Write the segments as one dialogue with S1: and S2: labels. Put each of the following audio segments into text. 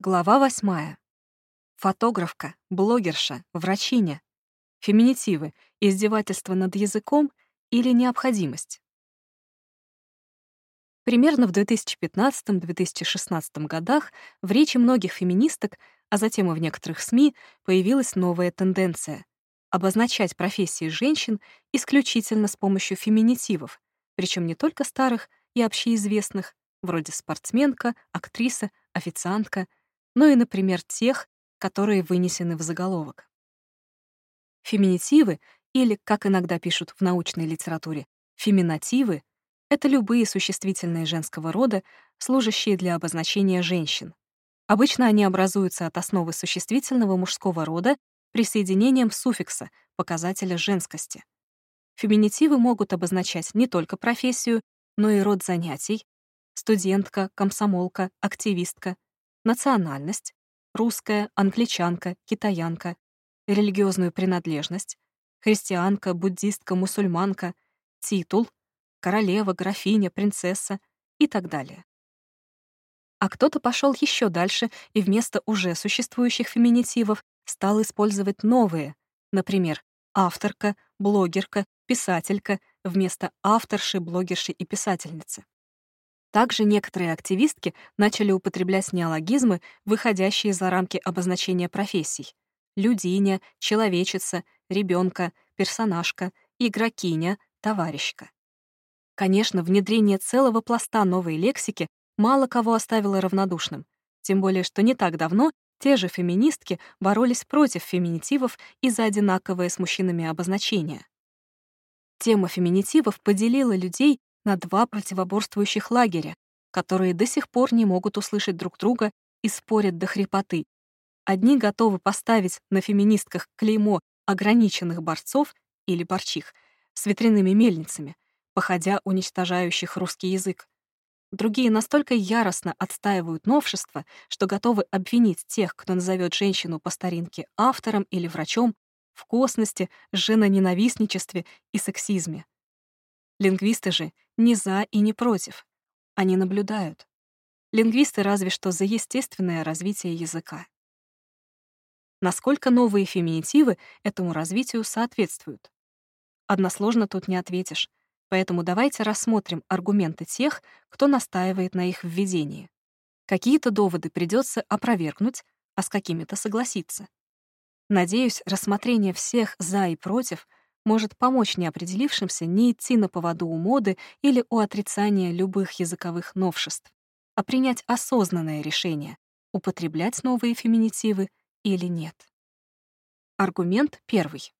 S1: Глава восьмая. Фотографка, блогерша, врачиня. Феминитивы, издевательство над языком или необходимость. Примерно в 2015-2016 годах в речи многих феминисток, а затем и в некоторых СМИ, появилась новая тенденция — обозначать профессии женщин исключительно с помощью феминитивов, причем не только старых и общеизвестных, вроде спортсменка, актриса, официантка, но и, например, тех, которые вынесены в заголовок. Феминитивы, или, как иногда пишут в научной литературе, феминативы, это любые существительные женского рода, служащие для обозначения женщин. Обычно они образуются от основы существительного мужского рода присоединением суффикса, показателя женскости. Феминитивы могут обозначать не только профессию, но и род занятий, студентка, комсомолка, активистка, национальность, русская, англичанка, китаянка, религиозную принадлежность, христианка, буддистка, мусульманка, титул, королева, графиня, принцесса и так далее. А кто-то пошел еще дальше и вместо уже существующих феминитивов стал использовать новые, например, авторка, блогерка, писателька вместо авторши, блогерши и писательницы. Также некоторые активистки начали употреблять неологизмы, выходящие за рамки обозначения профессий. Людиня, человечица, ребенка, персонажка, игрокиня, товарищка. Конечно, внедрение целого пласта новой лексики мало кого оставило равнодушным, тем более что не так давно те же феминистки боролись против феминитивов из-за одинаковые с мужчинами обозначения. Тема феминитивов поделила людей на два противоборствующих лагеря, которые до сих пор не могут услышать друг друга и спорят до хрипоты. Одни готовы поставить на феминистках клеймо ограниченных борцов или борчих с ветряными мельницами, походя уничтожающих русский язык. Другие настолько яростно отстаивают новшества, что готовы обвинить тех, кто назовет женщину по старинке автором или врачом, в косности, женоненавистничестве и сексизме. Лингвисты же не за и не против. Они наблюдают. Лингвисты разве что за естественное развитие языка. Насколько новые феминитивы этому развитию соответствуют? Односложно тут не ответишь, поэтому давайте рассмотрим аргументы тех, кто настаивает на их введении. Какие-то доводы придется опровергнуть, а с какими-то согласиться. Надеюсь, рассмотрение всех «за» и «против» может помочь неопределившимся не идти на поводу у моды или у отрицания любых языковых новшеств, а принять осознанное решение, употреблять новые феминитивы или нет. Аргумент первый.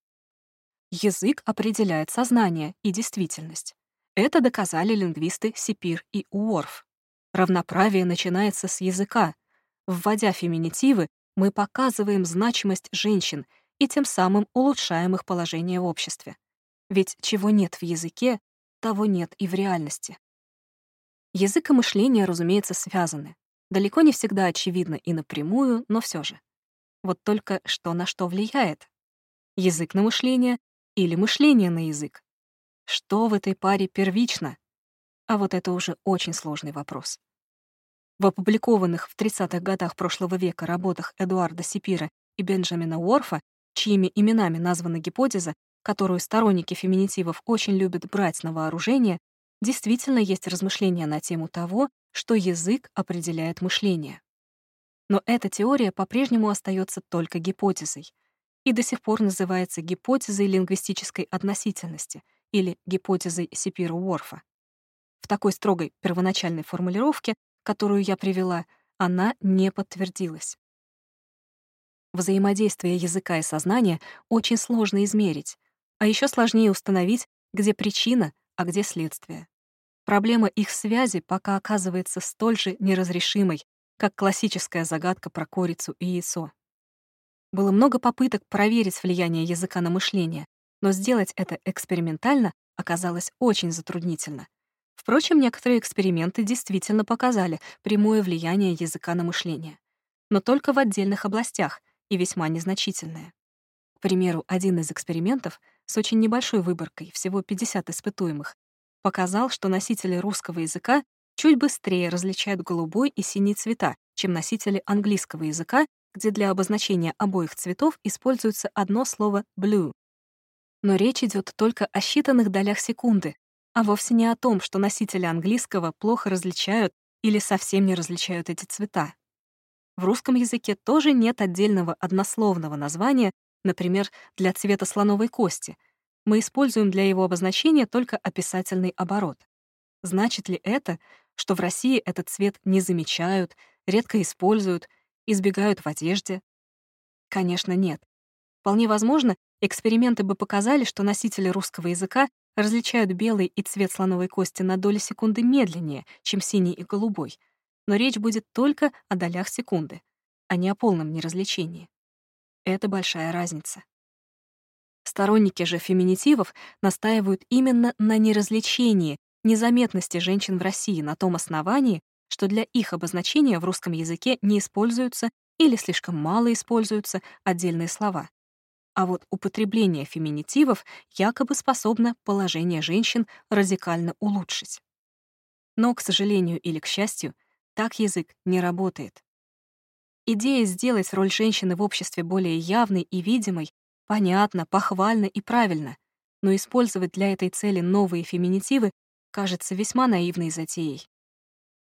S1: Язык определяет сознание и действительность. Это доказали лингвисты Сипир и Уорф. Равноправие начинается с языка. Вводя феминитивы, мы показываем значимость женщин и тем самым улучшаем их положение в обществе. Ведь чего нет в языке, того нет и в реальности. Язык и мышление, разумеется, связаны. Далеко не всегда очевидно и напрямую, но все же. Вот только что на что влияет? Язык на мышление или мышление на язык? Что в этой паре первично? А вот это уже очень сложный вопрос. В опубликованных в 30-х годах прошлого века работах Эдуарда Сипира и Бенджамина Уорфа чьими именами названа гипотеза, которую сторонники феминитивов очень любят брать на вооружение, действительно есть размышления на тему того, что язык определяет мышление. Но эта теория по-прежнему остается только гипотезой и до сих пор называется гипотезой лингвистической относительности или гипотезой Сипира-Уорфа. В такой строгой первоначальной формулировке, которую я привела, она не подтвердилась. Взаимодействие языка и сознания очень сложно измерить, а еще сложнее установить, где причина, а где следствие. Проблема их связи пока оказывается столь же неразрешимой, как классическая загадка про курицу и яйцо. Было много попыток проверить влияние языка на мышление, но сделать это экспериментально оказалось очень затруднительно. Впрочем, некоторые эксперименты действительно показали прямое влияние языка на мышление. Но только в отдельных областях, и весьма незначительное. К примеру, один из экспериментов с очень небольшой выборкой, всего 50 испытуемых, показал, что носители русского языка чуть быстрее различают голубой и синий цвета, чем носители английского языка, где для обозначения обоих цветов используется одно слово blue. Но речь идет только о считанных долях секунды, а вовсе не о том, что носители английского плохо различают или совсем не различают эти цвета. В русском языке тоже нет отдельного однословного названия, например, для цвета слоновой кости. Мы используем для его обозначения только описательный оборот. Значит ли это, что в России этот цвет не замечают, редко используют, избегают в одежде? Конечно, нет. Вполне возможно, эксперименты бы показали, что носители русского языка различают белый и цвет слоновой кости на доли секунды медленнее, чем синий и голубой, но речь будет только о долях секунды, а не о полном неразличении. Это большая разница. Сторонники же феминитивов настаивают именно на неразличении, незаметности женщин в России на том основании, что для их обозначения в русском языке не используются или слишком мало используются отдельные слова. А вот употребление феминитивов якобы способно положение женщин радикально улучшить. Но, к сожалению или к счастью, так язык не работает. Идея сделать роль женщины в обществе более явной и видимой понятно, похвально и правильно, но использовать для этой цели новые феминитивы кажется весьма наивной затеей.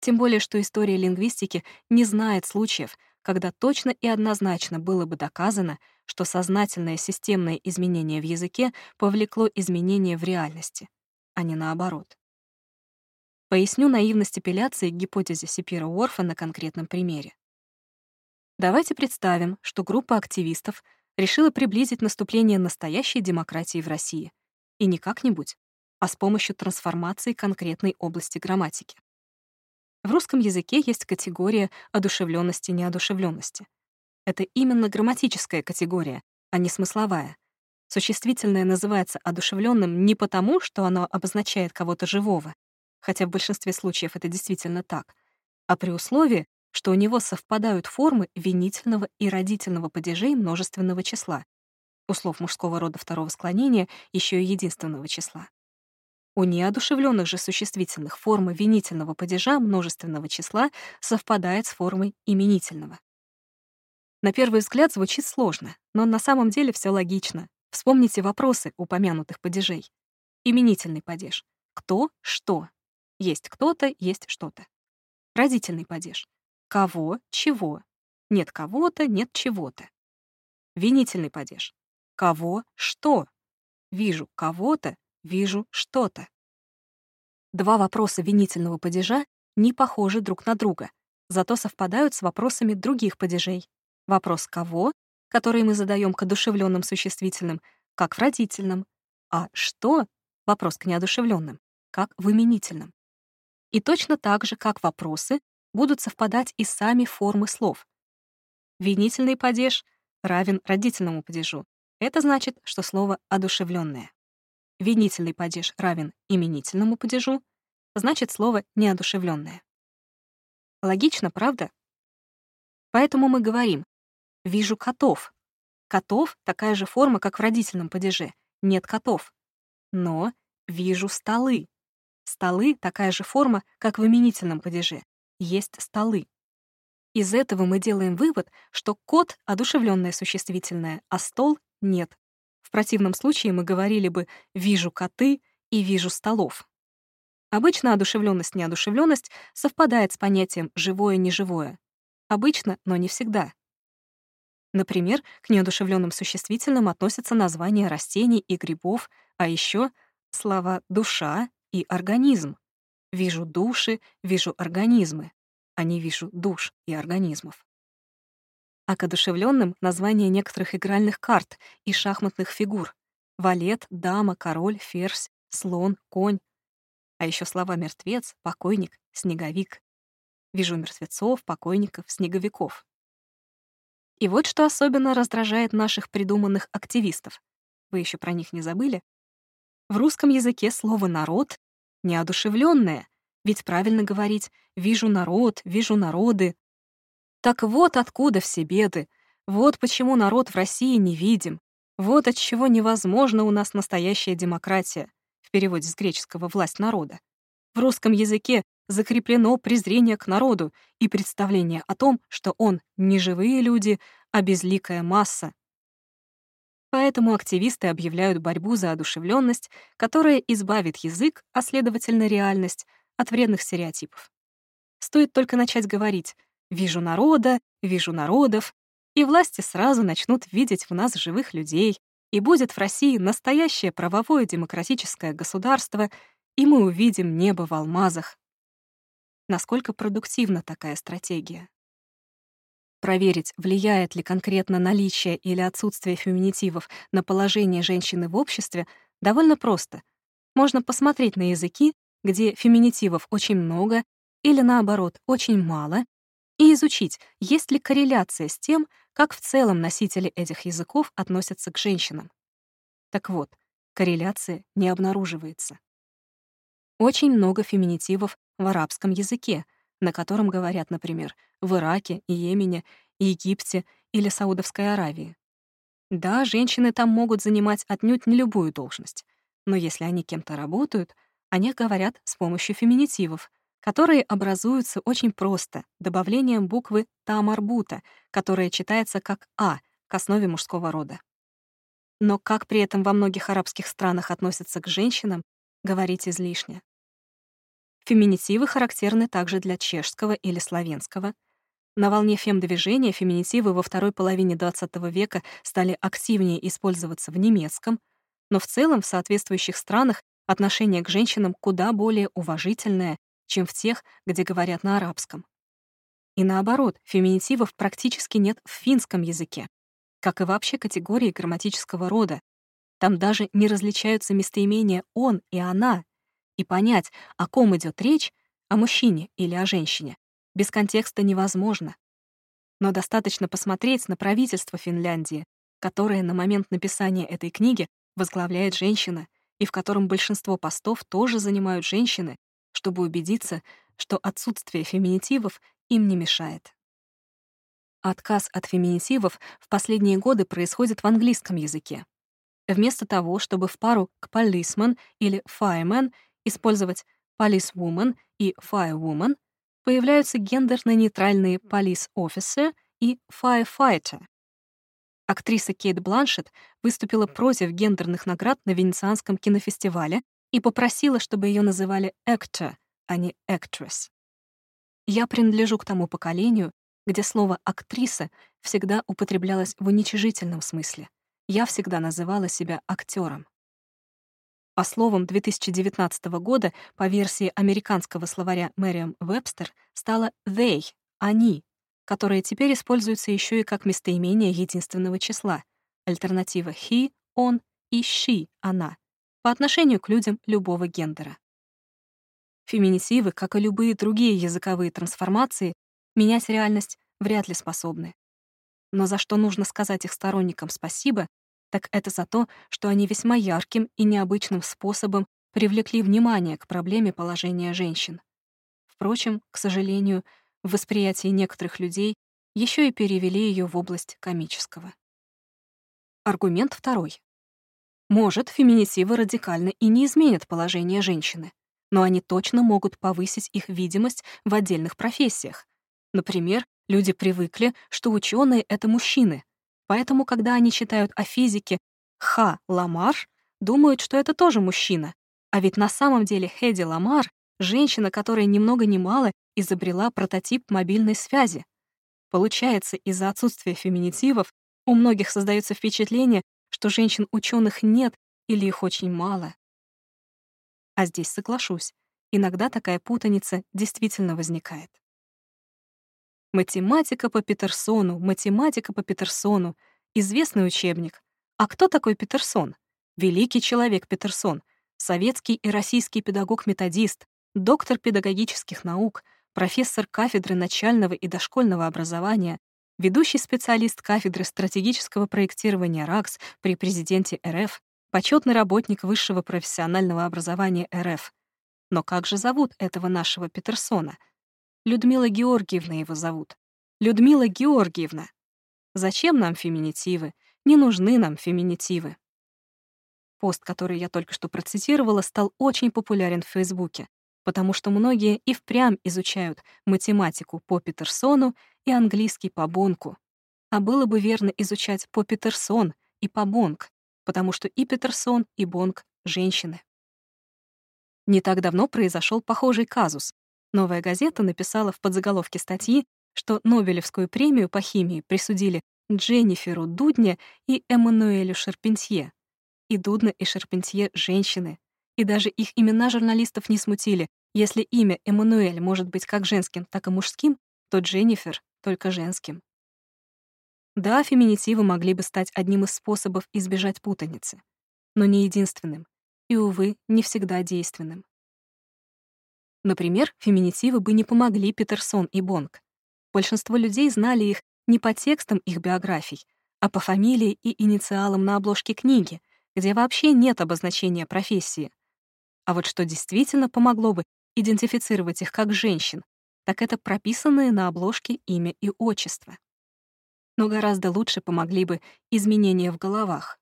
S1: Тем более, что история лингвистики не знает случаев, когда точно и однозначно было бы доказано, что сознательное системное изменение в языке повлекло изменения в реальности, а не наоборот. Поясню наивность апелляции к гипотезе Сипира-Уорфа на конкретном примере. Давайте представим, что группа активистов решила приблизить наступление настоящей демократии в России. И не как-нибудь, а с помощью трансформации конкретной области грамматики. В русском языке есть категория одушевленности неодушевленности. Это именно грамматическая категория, а не смысловая. Существительное называется одушевленным не потому, что оно обозначает кого-то живого, хотя в большинстве случаев это действительно так, а при условии, что у него совпадают формы винительного и родительного падежей множественного числа, у слов мужского рода второго склонения еще и единственного числа. У неодушевленных же существительных форма винительного падежа множественного числа совпадает с формой именительного. На первый взгляд звучит сложно, но на самом деле все логично. Вспомните вопросы упомянутых падежей. Именительный падеж. Кто, что. Есть кто-то, есть что-то. Родительный падеж. Кого, чего. Нет кого-то, нет чего-то. Винительный падеж. Кого, что. Вижу кого-то, вижу что-то. Два вопроса винительного падежа не похожи друг на друга, зато совпадают с вопросами других падежей. Вопрос «кого», который мы задаем к одушевленным существительным, как в родительном, а «что» — вопрос к неодушевленным, как в именительном. И точно так же, как вопросы, будут совпадать и сами формы слов. Винительный падеж равен родительному падежу. Это значит, что слово одушевленное. Винительный падеж равен именительному падежу, значит, слово неодушевленное. Логично, правда? Поэтому мы говорим «вижу котов». Котов — такая же форма, как в родительном падеже. Нет котов. Но «вижу столы». Столы — такая же форма, как в именительном падеже есть столы. Из этого мы делаем вывод, что кот — одушевленное существительное, а стол — нет. В противном случае мы говорили бы «вижу коты» и «вижу столов». Обычно одушевленность-неодушевленность совпадает с понятием «живое-неживое». Обычно, но не всегда. Например, к неодушевленным существительным относятся названия растений и грибов, а еще слова «душа» и «организм». Вижу души, вижу организмы, а не вижу душ и организмов. А к одушевленным — названия некоторых игральных карт и шахматных фигур. Валет, дама, король, ферзь, слон, конь. А еще слова «мертвец», «покойник», «снеговик». Вижу мертвецов, покойников, снеговиков. И вот что особенно раздражает наших придуманных активистов. Вы еще про них не забыли? В русском языке слово «народ» неодушевленное, ведь правильно говорить «вижу народ», «вижу народы». Так вот откуда все беды, вот почему народ в России не видим, вот от чего невозможно у нас настоящая демократия, в переводе с греческого «власть народа». В русском языке закреплено презрение к народу и представление о том, что он не живые люди, а безликая масса. Поэтому активисты объявляют борьбу за одушевленность, которая избавит язык, а следовательно реальность, от вредных стереотипов. Стоит только начать говорить «вижу народа», «вижу народов», и власти сразу начнут видеть в нас живых людей, и будет в России настоящее правовое демократическое государство, и мы увидим небо в алмазах. Насколько продуктивна такая стратегия? Проверить, влияет ли конкретно наличие или отсутствие феминитивов на положение женщины в обществе, довольно просто. Можно посмотреть на языки, где феминитивов очень много или, наоборот, очень мало, и изучить, есть ли корреляция с тем, как в целом носители этих языков относятся к женщинам. Так вот, корреляция не обнаруживается. Очень много феминитивов в арабском языке, на котором говорят, например, в Ираке, Йемене, Египте или Саудовской Аравии. Да, женщины там могут занимать отнюдь не любую должность, но если они кем-то работают, о них говорят с помощью феминитивов, которые образуются очень просто, добавлением буквы «та-марбута», которая читается как «а» к основе мужского рода. Но как при этом во многих арабских странах относятся к женщинам, говорить излишне. Феминитивы характерны также для чешского или славянского. На волне фем-движения феминитивы во второй половине XX века стали активнее использоваться в немецком, но в целом в соответствующих странах отношение к женщинам куда более уважительное, чем в тех, где говорят на арабском. И наоборот, феминитивов практически нет в финском языке, как и вообще категории грамматического рода. Там даже не различаются местоимения «он» и «она», и понять, о ком идет речь, о мужчине или о женщине, без контекста невозможно. Но достаточно посмотреть на правительство Финляндии, которое на момент написания этой книги возглавляет женщина, и в котором большинство постов тоже занимают женщины, чтобы убедиться, что отсутствие феминитивов им не мешает. Отказ от феминитивов в последние годы происходит в английском языке. Вместо того, чтобы в пару к policeman или fireman использовать policewoman и firewoman, появляются гендерно-нейтральные police officer и firefighter. Актриса Кейт Бланшетт выступила против гендерных наград на Венецианском кинофестивале и попросила, чтобы ее называли actor, а не actress. Я принадлежу к тому поколению, где слово «актриса» всегда употреблялось в уничижительном смысле. Я всегда называла себя актером. А словом 2019 года по версии американского словаря Мэриам Вебстер стало «they» — «они», которое теперь используется еще и как местоимение единственного числа, альтернатива «he», «он» и «she» — «она», по отношению к людям любого гендера. Феминитивы, как и любые другие языковые трансформации, менять реальность вряд ли способны. Но за что нужно сказать их сторонникам спасибо, так это за то, что они весьма ярким и необычным способом привлекли внимание к проблеме положения женщин. Впрочем, к сожалению, в восприятии некоторых людей еще и перевели ее в область комического. Аргумент второй. Может, феминитивы радикально и не изменят положение женщины, но они точно могут повысить их видимость в отдельных профессиях. Например, люди привыкли, что ученые — это мужчины, Поэтому, когда они читают о физике Ха Ламар, думают, что это тоже мужчина. А ведь на самом деле Хеди Ламар — женщина, которая ни много ни мало изобрела прототип мобильной связи. Получается, из-за отсутствия феминитивов у многих создается впечатление, что женщин ученых нет или их очень мало. А здесь соглашусь, иногда такая путаница действительно возникает. Математика по Петерсону, математика по Петерсону. Известный учебник. А кто такой Петерсон? Великий человек Петерсон. Советский и российский педагог-методист, доктор педагогических наук, профессор кафедры начального и дошкольного образования, ведущий специалист кафедры стратегического проектирования РАКС при президенте РФ, почетный работник высшего профессионального образования РФ. Но как же зовут этого нашего Петерсона — Людмила Георгиевна его зовут. Людмила Георгиевна. Зачем нам феминитивы? Не нужны нам феминитивы. Пост, который я только что процитировала, стал очень популярен в Фейсбуке. потому что многие и впрямь изучают математику по Петерсону и английский по Бонку. А было бы верно изучать по Петерсон и по Бонк, потому что и Петерсон, и Бонк — женщины. Не так давно произошел похожий казус. Новая газета написала в подзаголовке статьи, что Нобелевскую премию по химии присудили Дженниферу Дудне и Эммануэлю Шарпентье. И Дудна, и Шарпентье — женщины. И даже их имена журналистов не смутили. Если имя Эммануэль может быть как женским, так и мужским, то Дженнифер — только женским. Да, феминитивы могли бы стать одним из способов избежать путаницы, но не единственным, и, увы, не всегда действенным. Например, феминитивы бы не помогли Петерсон и Бонг. Большинство людей знали их не по текстам их биографий, а по фамилии и инициалам на обложке книги, где вообще нет обозначения профессии. А вот что действительно помогло бы идентифицировать их как женщин, так это прописанные на обложке имя и отчество. Но гораздо лучше помогли бы изменения в головах.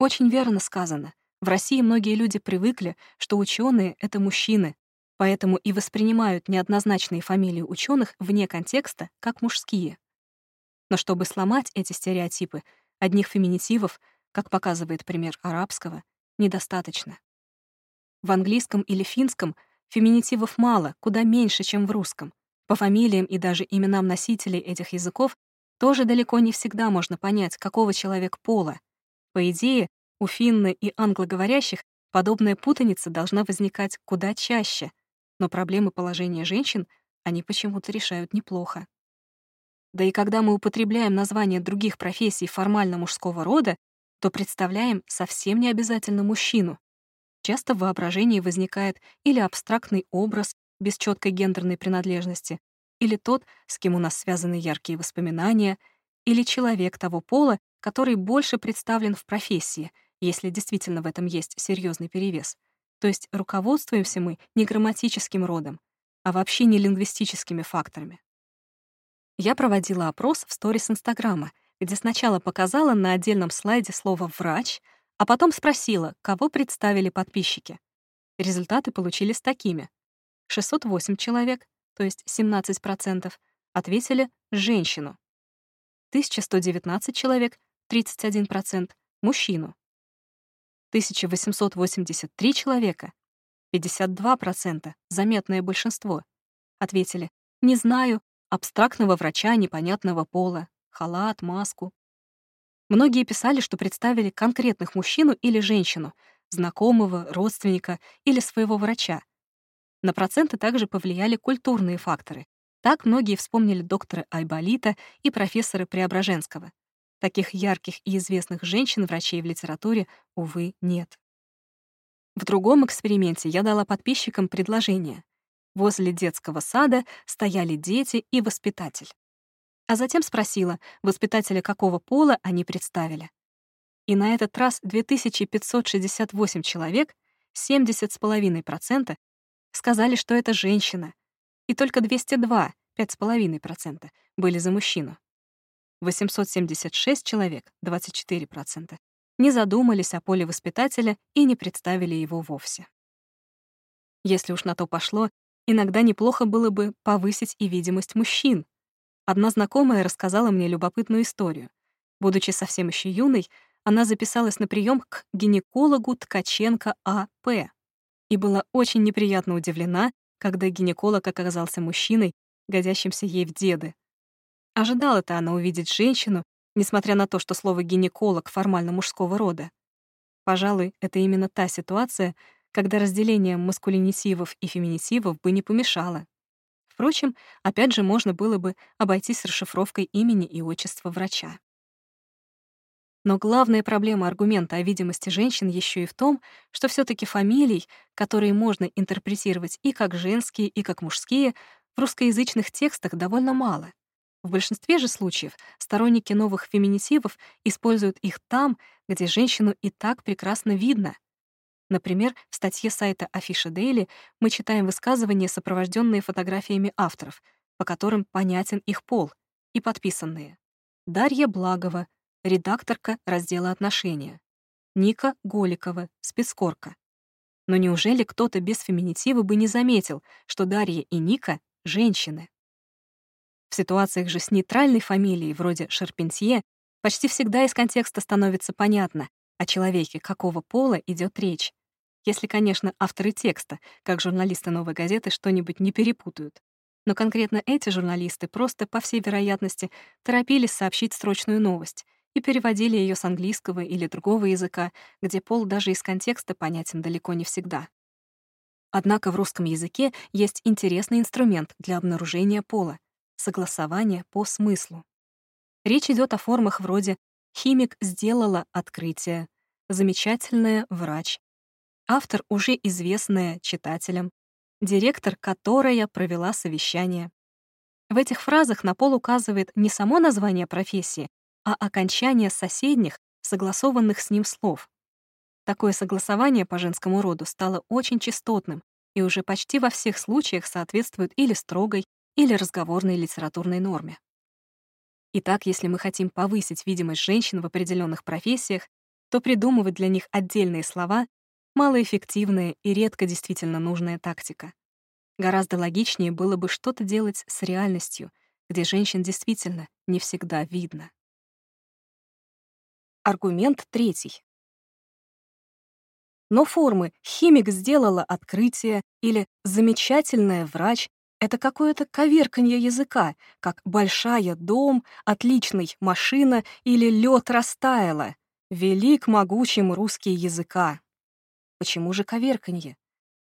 S1: Очень верно сказано. В России многие люди привыкли, что ученые это мужчины, поэтому и воспринимают неоднозначные фамилии ученых вне контекста как мужские. Но чтобы сломать эти стереотипы, одних феминитивов, как показывает пример арабского, недостаточно. В английском или финском феминитивов мало, куда меньше, чем в русском. По фамилиям и даже именам носителей этих языков тоже далеко не всегда можно понять, какого человек пола. По идее, у финны и англоговорящих подобная путаница должна возникать куда чаще, но проблемы положения женщин они почему-то решают неплохо. Да и когда мы употребляем названия других профессий формально мужского рода, то представляем совсем не обязательно мужчину, Часто в воображении возникает или абстрактный образ без четкой гендерной принадлежности, или тот, с кем у нас связаны яркие воспоминания, или человек того пола, который больше представлен в профессии, если действительно в этом есть серьезный перевес. То есть руководствуемся мы не грамматическим родом, а вообще не лингвистическими факторами. Я проводила опрос в сторис Инстаграма, где сначала показала на отдельном слайде слово «врач», а потом спросила, кого представили подписчики. Результаты получились такими. 608 человек, то есть 17%, ответили «женщину». 1119 человек, 31%, мужчину. 1883 человека, 52%, заметное большинство, ответили «не знаю, абстрактного врача непонятного пола, халат, маску». Многие писали, что представили конкретных мужчину или женщину, знакомого, родственника или своего врача. На проценты также повлияли культурные факторы. Так многие вспомнили доктора Айболита и профессора Преображенского. Таких ярких и известных женщин-врачей в литературе, увы, нет. В другом эксперименте я дала подписчикам предложение. Возле детского сада стояли дети и воспитатель а затем спросила, воспитателя какого пола они представили. И на этот раз 2568 человек, 70,5%, сказали, что это женщина, и только 202, 5,5%, были за мужчину. 876 человек, 24%, не задумались о поле воспитателя и не представили его вовсе. Если уж на то пошло, иногда неплохо было бы повысить и видимость мужчин, Одна знакомая рассказала мне любопытную историю. Будучи совсем еще юной, она записалась на прием к гинекологу Ткаченко А.П. и была очень неприятно удивлена, когда гинеколог оказался мужчиной, годящимся ей в деды. Ожидала-то она увидеть женщину, несмотря на то, что слово «гинеколог» формально мужского рода. Пожалуй, это именно та ситуация, когда разделение маскулинитивов и феминитивов бы не помешало. Впрочем, опять же можно было бы обойтись расшифровкой имени и отчества врача. Но главная проблема аргумента о видимости женщин еще и в том, что все таки фамилий, которые можно интерпретировать и как женские, и как мужские, в русскоязычных текстах довольно мало. В большинстве же случаев сторонники новых феминитивов используют их там, где женщину и так прекрасно видно, Например, в статье сайта Афиша Дейли мы читаем высказывания, сопровожденные фотографиями авторов, по которым понятен их пол, и подписанные. Дарья Благова, редакторка раздела «Отношения». Ника Голикова, спецкорка. Но неужели кто-то без феминитива бы не заметил, что Дарья и Ника — женщины? В ситуациях же с нейтральной фамилией, вроде Шарпентье, почти всегда из контекста становится понятно, о человеке какого пола идет речь. Если, конечно, авторы текста, как журналисты «Новой газеты», что-нибудь не перепутают. Но конкретно эти журналисты просто, по всей вероятности, торопились сообщить срочную новость и переводили ее с английского или другого языка, где пол даже из контекста понятен далеко не всегда. Однако в русском языке есть интересный инструмент для обнаружения пола — согласование по смыслу. Речь идет о формах вроде «химик сделала открытие», «замечательная врач», автор уже известная читателям, директор, которая провела совещание. В этих фразах на пол указывает не само название профессии, а окончание соседних, согласованных с ним слов. Такое согласование по женскому роду стало очень частотным и уже почти во всех случаях соответствует или строгой, или разговорной литературной норме. Итак, если мы хотим повысить видимость женщин в определенных профессиях, то придумывать для них отдельные слова малоэффективная и редко действительно нужная тактика. Гораздо логичнее было бы что-то делать с реальностью, где женщин действительно не всегда видно. Аргумент третий. Но формы «химик сделала открытие» или «замечательная врач» — это какое-то коверканье языка, как «большая дом», «отличный машина» или «лед растаяла». Велик могучим русский языка. Почему же коверканье?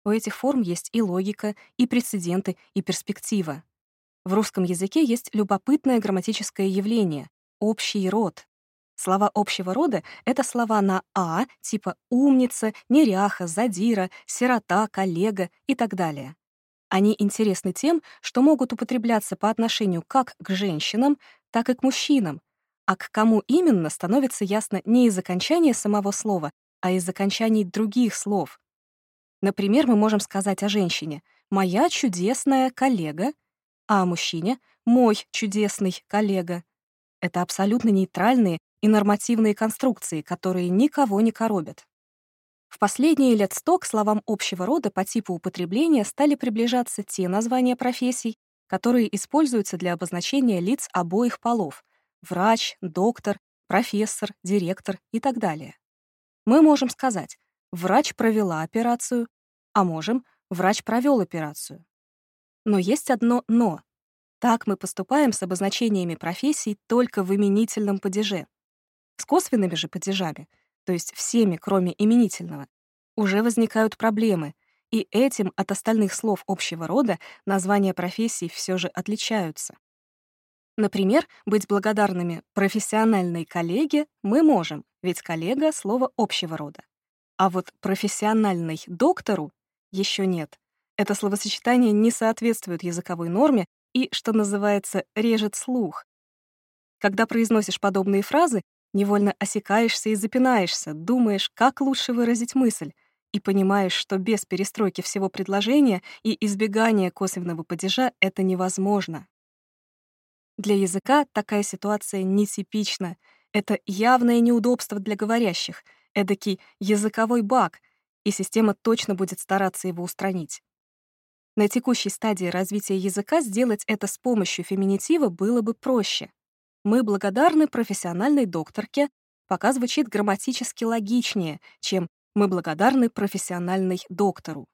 S1: У этих форм есть и логика, и прецеденты, и перспектива. В русском языке есть любопытное грамматическое явление — общий род. Слова общего рода — это слова на «а», типа «умница», «неряха», «задира», «сирота», «коллега» и так далее. Они интересны тем, что могут употребляться по отношению как к женщинам, так и к мужчинам, а к кому именно становится ясно не из окончания самого слова, а из окончаний других слов. Например, мы можем сказать о женщине «моя чудесная коллега», а о мужчине «мой чудесный коллега». Это абсолютно нейтральные и нормативные конструкции, которые никого не коробят. В последние лет сто к словам общего рода по типу употребления стали приближаться те названия профессий, которые используются для обозначения лиц обоих полов — врач, доктор, профессор, директор и так далее. Мы можем сказать «врач провела операцию», а можем «врач провел операцию». Но есть одно «но». Так мы поступаем с обозначениями профессий только в именительном падеже. С косвенными же падежами, то есть всеми, кроме именительного, уже возникают проблемы, и этим от остальных слов общего рода названия профессий все же отличаются. Например, быть благодарными профессиональной коллеге мы можем, ведь коллега — слово общего рода. А вот профессиональной доктору еще нет. Это словосочетание не соответствует языковой норме и, что называется, режет слух. Когда произносишь подобные фразы, невольно осекаешься и запинаешься, думаешь, как лучше выразить мысль, и понимаешь, что без перестройки всего предложения и избегания косвенного падежа это невозможно. Для языка такая ситуация нетипична. Это явное неудобство для говорящих, эдакий языковой баг, и система точно будет стараться его устранить. На текущей стадии развития языка сделать это с помощью феминитива было бы проще. Мы благодарны профессиональной докторке, пока звучит грамматически логичнее, чем мы благодарны профессиональной доктору.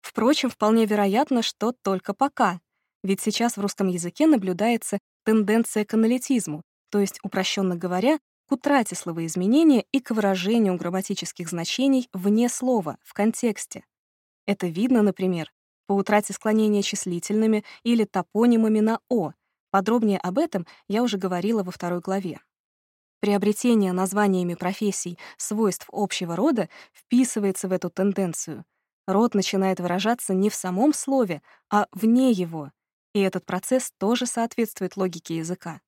S1: Впрочем, вполне вероятно, что только пока, ведь сейчас в русском языке наблюдается тенденция к аналитизму, то есть, упрощенно говоря, к утрате словоизменения и к выражению грамматических значений вне слова, в контексте. Это видно, например, по утрате склонения числительными или топонимами на «о». Подробнее об этом я уже говорила во второй главе. Приобретение названиями профессий свойств общего рода вписывается в эту тенденцию. Род начинает выражаться не в самом слове, а вне его, и этот процесс тоже соответствует логике языка.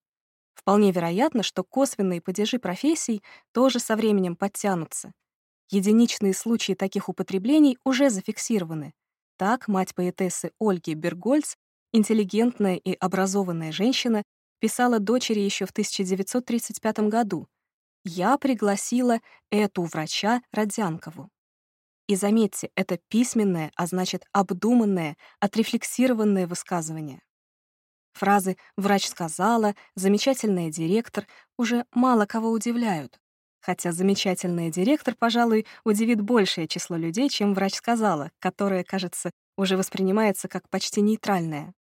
S1: Вполне вероятно, что косвенные падежи профессий тоже со временем подтянутся. Единичные случаи таких употреблений уже зафиксированы. Так, мать поэтессы Ольги Бергольц, интеллигентная и образованная женщина, писала дочери еще в 1935 году «Я пригласила эту врача Родянкову». И заметьте, это письменное, а значит обдуманное, отрефлексированное высказывание. Фразы «врач сказала», «замечательная директор» уже мало кого удивляют. Хотя замечательная директор, пожалуй, удивит большее число людей, чем врач сказала, которое, кажется, уже воспринимается как почти нейтральное.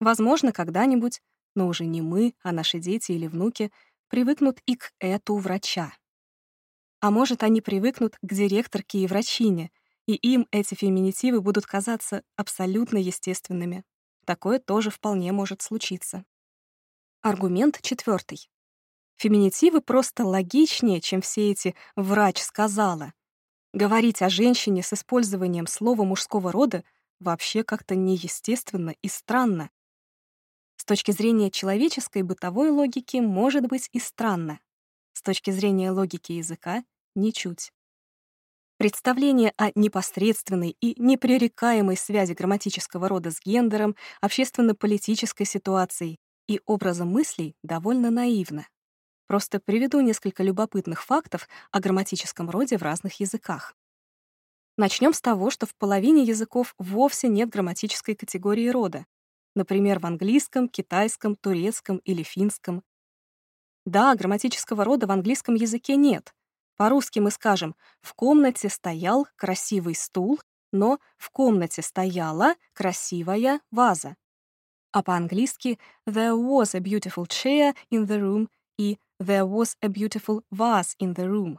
S1: Возможно, когда-нибудь, но уже не мы, а наши дети или внуки привыкнут и к эту врача. А может, они привыкнут к директорке и врачине, и им эти феминитивы будут казаться абсолютно естественными. Такое тоже вполне может случиться. Аргумент четвертый. Феминитивы просто логичнее, чем все эти «врач сказала». Говорить о женщине с использованием слова мужского рода вообще как-то неестественно и странно. Точки зрения человеческой бытовой логики может быть и странно. С точки зрения логики языка — ничуть. Представление о непосредственной и непререкаемой связи грамматического рода с гендером, общественно-политической ситуацией и образом мыслей довольно наивно. Просто приведу несколько любопытных фактов о грамматическом роде в разных языках. Начнем с того, что в половине языков вовсе нет грамматической категории рода, например, в английском, китайском, турецком или финском. Да, грамматического рода в английском языке нет. По-русски мы скажем «в комнате стоял красивый стул», но «в комнате стояла красивая ваза». А по-английски «there was a beautiful chair in the room» и «there was a beautiful vase in the room».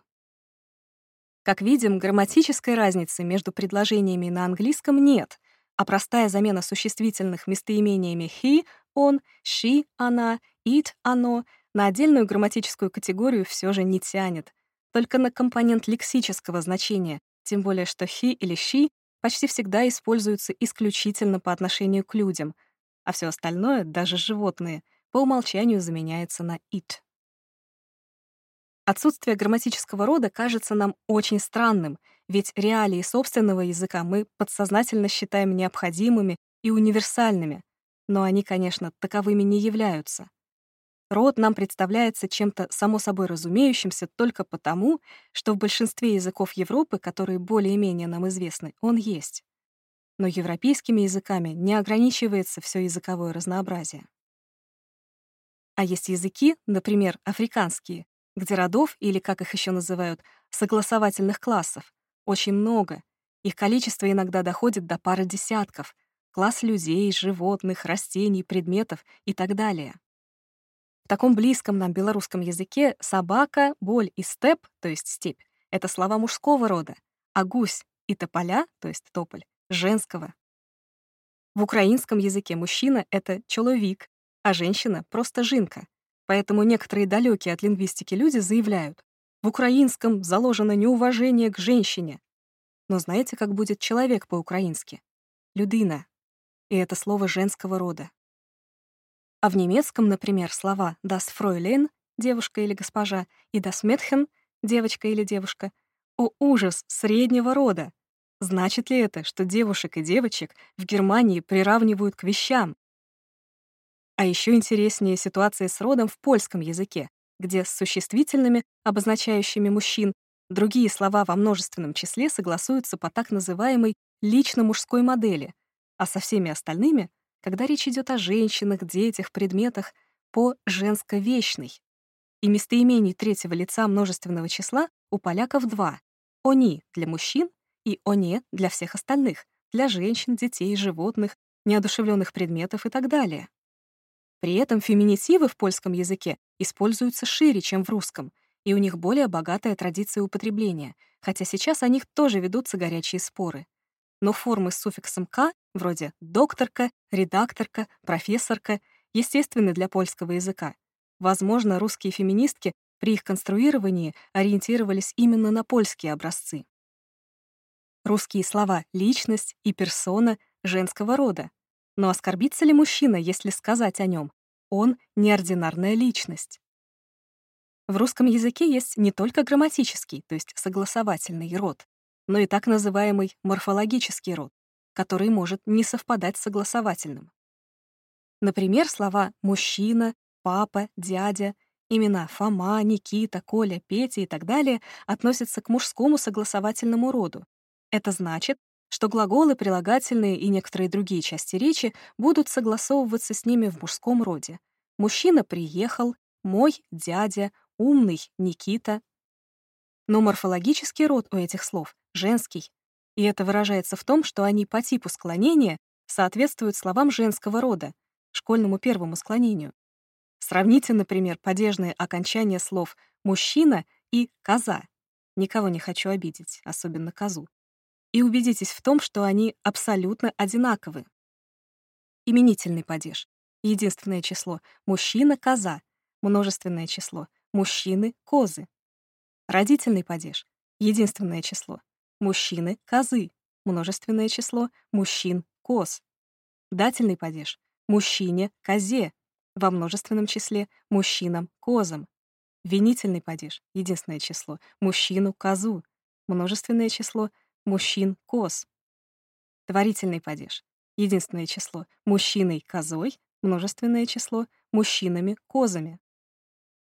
S1: Как видим, грамматической разницы между предложениями на английском нет, а простая замена существительных местоимениями he, он, she, она, it, оно на отдельную грамматическую категорию все же не тянет, только на компонент лексического значения, тем более что he или she почти всегда используются исключительно по отношению к людям, а все остальное, даже животные, по умолчанию заменяется на it. Отсутствие грамматического рода кажется нам очень странным, ведь реалии собственного языка мы подсознательно считаем необходимыми и универсальными, но они, конечно, таковыми не являются. Род нам представляется чем-то само собой разумеющимся только потому, что в большинстве языков Европы, которые более-менее нам известны, он есть. Но европейскими языками не ограничивается все языковое разнообразие. А есть языки, например, африканские, где родов, или, как их еще называют, согласовательных классов, очень много. Их количество иногда доходит до пары десятков. Класс людей, животных, растений, предметов и так далее. В таком близком нам белорусском языке собака, боль и степ, то есть степь, это слова мужского рода, а гусь и тополя, то есть тополь, женского. В украинском языке мужчина — это человек, а женщина — просто жинка. Поэтому некоторые далекие от лингвистики люди заявляют, в украинском заложено неуважение к женщине. Но знаете, как будет человек по-украински? Людина. И это слово женского рода. А в немецком, например, слова das Fräulein — девушка или госпожа, и das Mädchen — девочка или девушка. О, ужас, среднего рода! Значит ли это, что девушек и девочек в Германии приравнивают к вещам, а еще интереснее ситуация с родом в польском языке, где с существительными, обозначающими мужчин, другие слова во множественном числе согласуются по так называемой лично-мужской модели, а со всеми остальными, когда речь идет о женщинах, детях, предметах, по женско-вечной. И местоимений третьего лица множественного числа у поляков два — «они» для мужчин и «оне» для всех остальных, для женщин, детей, животных, неодушевленных предметов и так далее. При этом феминитивы в польском языке используются шире, чем в русском, и у них более богатая традиция употребления, хотя сейчас о них тоже ведутся горячие споры. Но формы с суффиксом «к», вроде «докторка», «редакторка», «профессорка», естественны для польского языка. Возможно, русские феминистки при их конструировании ориентировались именно на польские образцы. Русские слова «личность» и «персона» женского рода, но оскорбится ли мужчина, если сказать о нем? Он — неординарная личность. В русском языке есть не только грамматический, то есть согласовательный род, но и так называемый морфологический род, который может не совпадать с согласовательным. Например, слова «мужчина», «папа», «дядя», имена Фома, Никита, Коля, Петя и так далее относятся к мужскому согласовательному роду, Это значит, что глаголы, прилагательные и некоторые другие части речи будут согласовываться с ними в мужском роде. Мужчина приехал, мой дядя, умный Никита. Но морфологический род у этих слов женский, и это выражается в том, что они по типу склонения соответствуют словам женского рода, школьному первому склонению. Сравните, например, падежные окончания слов «мужчина» и «коза». Никого не хочу обидеть, особенно козу и убедитесь в том, что они абсолютно одинаковы. Именительный падеж. Единственное число — мужчина, коза. Множественное число — мужчины, козы. Родительный падеж. Единственное число — мужчины, козы. Множественное число — мужчин, коз. Дательный падеж. Мужчине, козе. Во множественном числе — мужчинам, козам. Винительный падеж. Единственное число — мужчину, козу. Множественное число мужчин — коз. Творительный падеж. Единственное число — мужчиной — козой, множественное число — мужчинами — козами.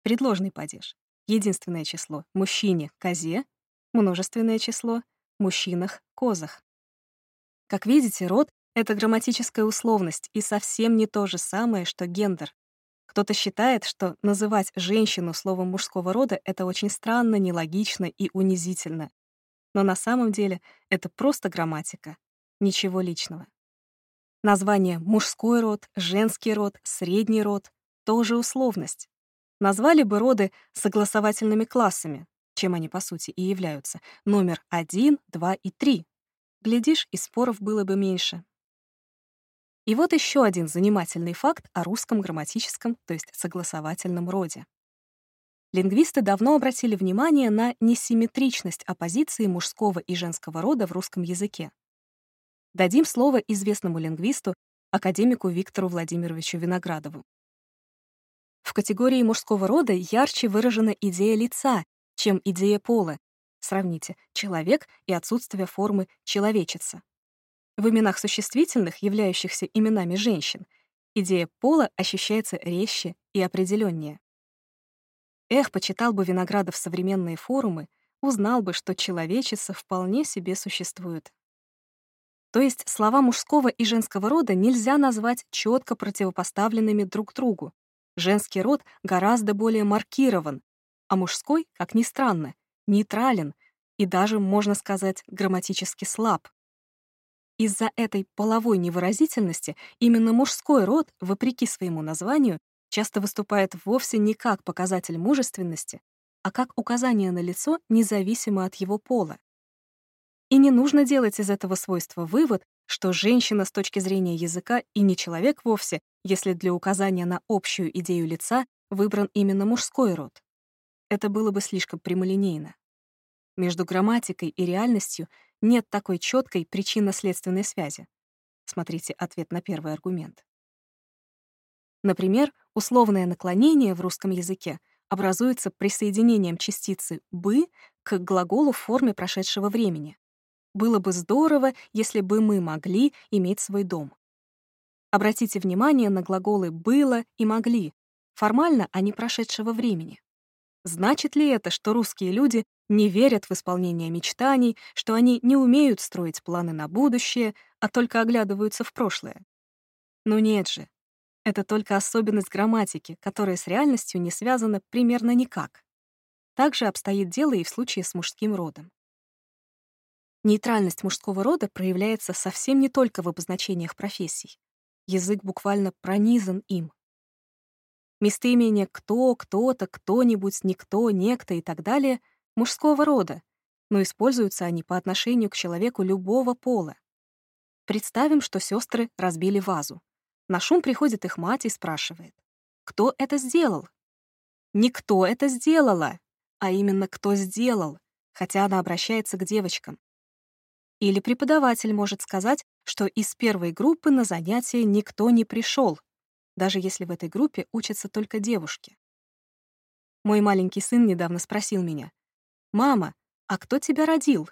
S1: Предложный падеж. Единственное число — мужчине — козе, множественное число — мужчинах — козах. Как видите, род — это грамматическая условность и совсем не то же самое, что гендер. Кто-то считает, что называть женщину словом мужского рода — это очень странно, нелогично и унизительно. Но на самом деле это просто грамматика. Ничего личного. Название «мужской род», «женский род», «средний род» — тоже условность. Назвали бы роды согласовательными классами, чем они по сути и являются, номер 1, 2 и 3. Глядишь, и споров было бы меньше. И вот еще один занимательный факт о русском грамматическом, то есть согласовательном роде. Лингвисты давно обратили внимание на несимметричность оппозиции мужского и женского рода в русском языке. Дадим слово известному лингвисту, академику Виктору Владимировичу Виноградову. В категории мужского рода ярче выражена идея лица, чем идея пола. Сравните «человек» и отсутствие формы «человечица». В именах существительных, являющихся именами женщин, идея пола ощущается резче и определеннее. Эх, почитал бы Виноградов современные форумы, узнал бы, что человечица вполне себе существует. То есть слова мужского и женского рода нельзя назвать четко противопоставленными друг другу. Женский род гораздо более маркирован, а мужской, как ни странно, нейтрален и даже, можно сказать, грамматически слаб. Из-за этой половой невыразительности именно мужской род, вопреки своему названию, часто выступает вовсе не как показатель мужественности, а как указание на лицо независимо от его пола. И не нужно делать из этого свойства вывод, что женщина с точки зрения языка и не человек вовсе, если для указания на общую идею лица выбран именно мужской род. Это было бы слишком прямолинейно. Между грамматикой и реальностью нет такой четкой причинно-следственной связи. Смотрите ответ на первый аргумент. Например, условное наклонение в русском языке образуется присоединением частицы «бы» к глаголу в форме прошедшего времени. Было бы здорово, если бы мы могли иметь свой дом. Обратите внимание на глаголы «было» и «могли». Формально они прошедшего времени. Значит ли это, что русские люди не верят в исполнение мечтаний, что они не умеют строить планы на будущее, а только оглядываются в прошлое? Ну нет же, это только особенность грамматики, которая с реальностью не связана примерно никак. Так же обстоит дело и в случае с мужским родом. Нейтральность мужского рода проявляется совсем не только в обозначениях профессий. Язык буквально пронизан им. Местоимения «кто», «кто-то», «кто-нибудь», «никто», «некто» и так далее мужского рода, но используются они по отношению к человеку любого пола. Представим, что сестры разбили вазу. На шум приходит их мать и спрашивает, кто это сделал? Никто это сделала, а именно кто сделал, хотя она обращается к девочкам. Или преподаватель может сказать, что из первой группы на занятие никто не пришел, даже если в этой группе учатся только девушки. Мой маленький сын недавно спросил меня, «Мама, а кто тебя родил?»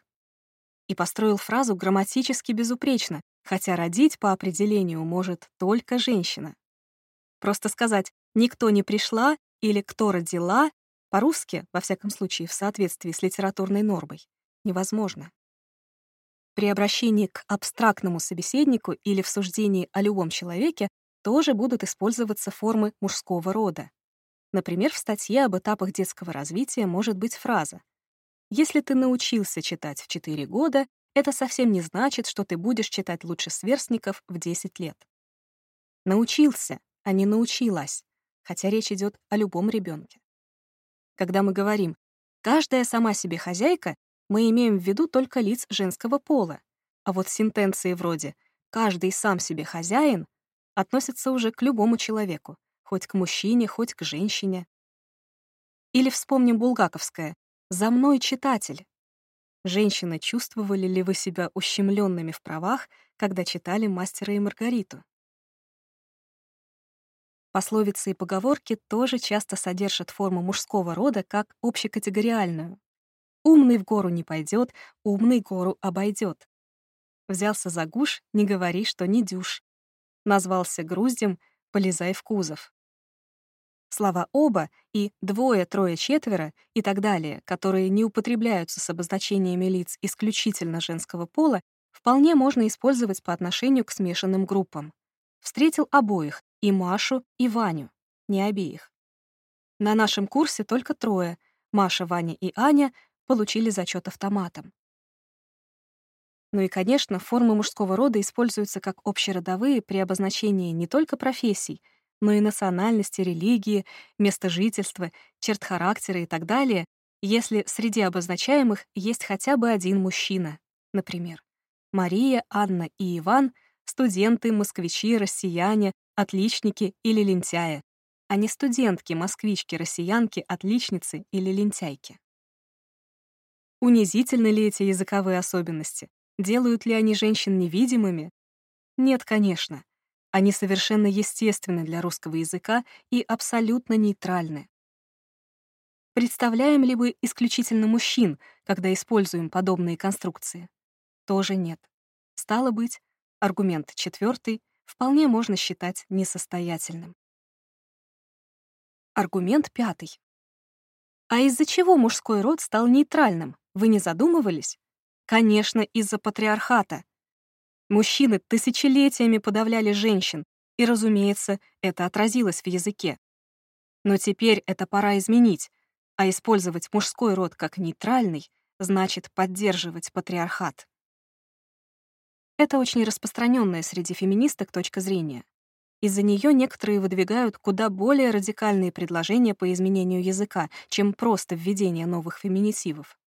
S1: И построил фразу грамматически безупречно, хотя родить по определению может только женщина. Просто сказать «никто не пришла» или «кто родила» по-русски, во всяком случае, в соответствии с литературной нормой, невозможно. При обращении к абстрактному собеседнику или в суждении о любом человеке тоже будут использоваться формы мужского рода. Например, в статье об этапах детского развития может быть фраза «Если ты научился читать в 4 года, это совсем не значит, что ты будешь читать лучше сверстников в 10 лет». Научился, а не научилась, хотя речь идет о любом ребенке. Когда мы говорим «каждая сама себе хозяйка», мы имеем в виду только лиц женского пола, а вот сентенции вроде «каждый сам себе хозяин» относятся уже к любому человеку, хоть к мужчине, хоть к женщине. Или вспомним булгаковское «За мной читатель». Женщины, чувствовали ли вы себя ущемленными в правах, когда читали «Мастера и Маргариту»? Пословицы и поговорки тоже часто содержат форму мужского рода как общекатегориальную. «Умный в гору не пойдет, умный гору обойдет». Взялся за гуш, не говори, что не дюш. Назвался груздем, полезай в кузов. Слова «оба» и «двое», «трое», «четверо» и так далее, которые не употребляются с обозначениями лиц исключительно женского пола, вполне можно использовать по отношению к смешанным группам. Встретил обоих, и Машу, и Ваню, не обеих. На нашем курсе только трое — Маша, Ваня и Аня — получили зачет автоматом. Ну и, конечно, формы мужского рода используются как общеродовые при обозначении не только профессий, но и национальности, религии, места жительства, черт характера и так далее, если среди обозначаемых есть хотя бы один мужчина, например, Мария, Анна и Иван — студенты, москвичи, россияне, отличники или лентяи, а не студентки, москвички, россиянки, отличницы или лентяйки. Унизительны ли эти языковые особенности? Делают ли они женщин невидимыми? Нет, конечно. Они совершенно естественны для русского языка и абсолютно нейтральны. Представляем ли мы исключительно мужчин, когда используем подобные конструкции? Тоже нет. Стало быть, аргумент четвертый вполне можно считать несостоятельным. Аргумент пятый. А из-за чего мужской род стал нейтральным? Вы не задумывались? Конечно, из-за патриархата. Мужчины тысячелетиями подавляли женщин, и, разумеется, это отразилось в языке. Но теперь это пора изменить, а использовать мужской род как нейтральный значит поддерживать патриархат. Это очень распространенная среди феминисток точка зрения. Из-за нее некоторые выдвигают куда более радикальные предложения по изменению языка, чем просто введение новых феминитивов.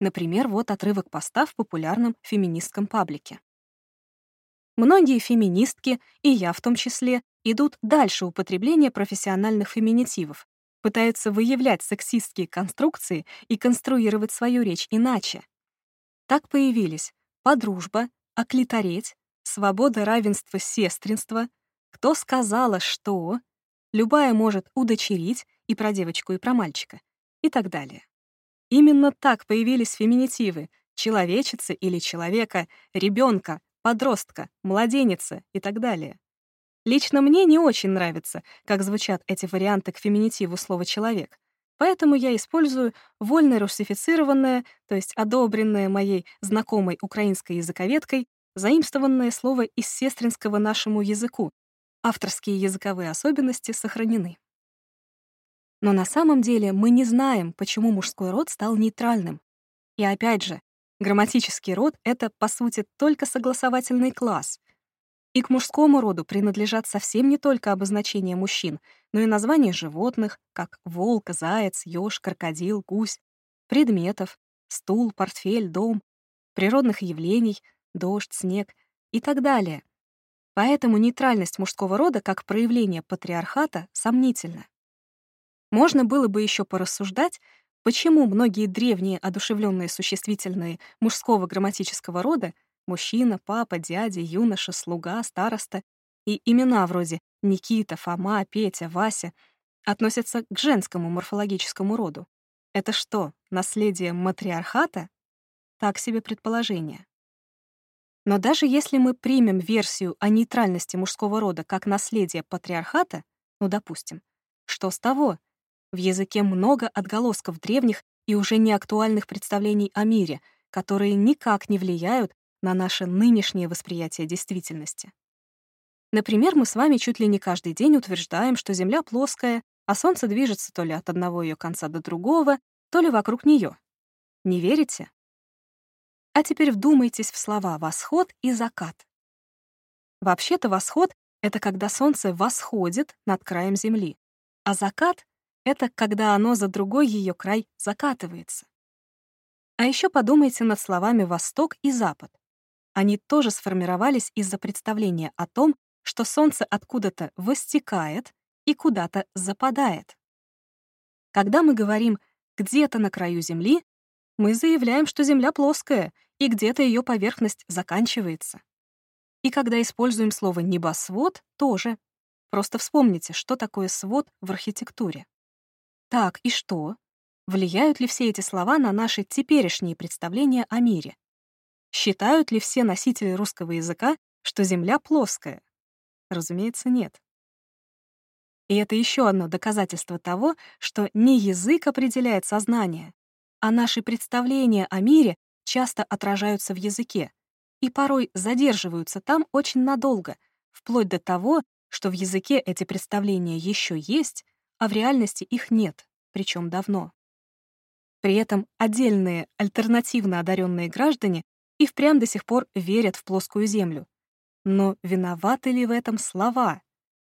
S1: Например, вот отрывок поста в популярном феминистском паблике. Многие феминистки, и я в том числе, идут дальше употребления профессиональных феминитивов, пытаются выявлять сексистские конструкции и конструировать свою речь иначе. Так появились подружба, оклитореть, свобода, равенство, сестринство, кто сказала что, любая может удочерить и про девочку, и про мальчика, и так далее. Именно так появились феминитивы — человечицы или человека, ребенка, подростка, младенца и так далее. Лично мне не очень нравится, как звучат эти варианты к феминитиву слова «человек», поэтому я использую вольно русифицированное, то есть одобренное моей знакомой украинской языковедкой, заимствованное слово из сестринского нашему языку. Авторские языковые особенности сохранены. Но на самом деле мы не знаем, почему мужской род стал нейтральным. И опять же, Грамматический род — это, по сути, только согласовательный класс. И к мужскому роду принадлежат совсем не только обозначения мужчин, но и названия животных, как волк, заяц, ёж, крокодил, гусь, предметов, стул, портфель, дом, природных явлений, дождь, снег и так далее. Поэтому нейтральность мужского рода как проявление патриархата сомнительна. Можно было бы еще порассуждать, Почему многие древние одушевленные существительные мужского грамматического рода — мужчина, папа, дядя, юноша, слуга, староста и имена вроде Никита, Фома, Петя, Вася — относятся к женскому морфологическому роду? Это что, наследие матриархата? Так себе предположение. Но даже если мы примем версию о нейтральности мужского рода как наследие патриархата, ну, допустим, что с того, в языке много отголосков древних и уже не актуальных представлений о мире, которые никак не влияют на наше нынешнее восприятие действительности. Например, мы с вами чуть ли не каждый день утверждаем, что Земля плоская, а Солнце движется то ли от одного ее конца до другого, то ли вокруг нее. Не верите? А теперь вдумайтесь в слова «восход» и «закат». Вообще-то восход — это когда Солнце восходит над краем Земли, а закат — это когда оно за другой ее край закатывается. А еще подумайте над словами «восток» и «запад». Они тоже сформировались из-за представления о том, что Солнце откуда-то востекает и куда-то западает. Когда мы говорим «где-то на краю Земли», мы заявляем, что Земля плоская, и где-то ее поверхность заканчивается. И когда используем слово «небосвод», тоже. Просто вспомните, что такое свод в архитектуре. Так, и что? Влияют ли все эти слова на наши теперешние представления о мире? Считают ли все носители русского языка, что Земля плоская? Разумеется, нет. И это еще одно доказательство того, что не язык определяет сознание, а наши представления о мире часто отражаются в языке и порой задерживаются там очень надолго, вплоть до того, что в языке эти представления еще есть, а в реальности их нет, причем давно. При этом отдельные альтернативно одаренные граждане и впрямь до сих пор верят в плоскую землю. Но виноваты ли в этом слова?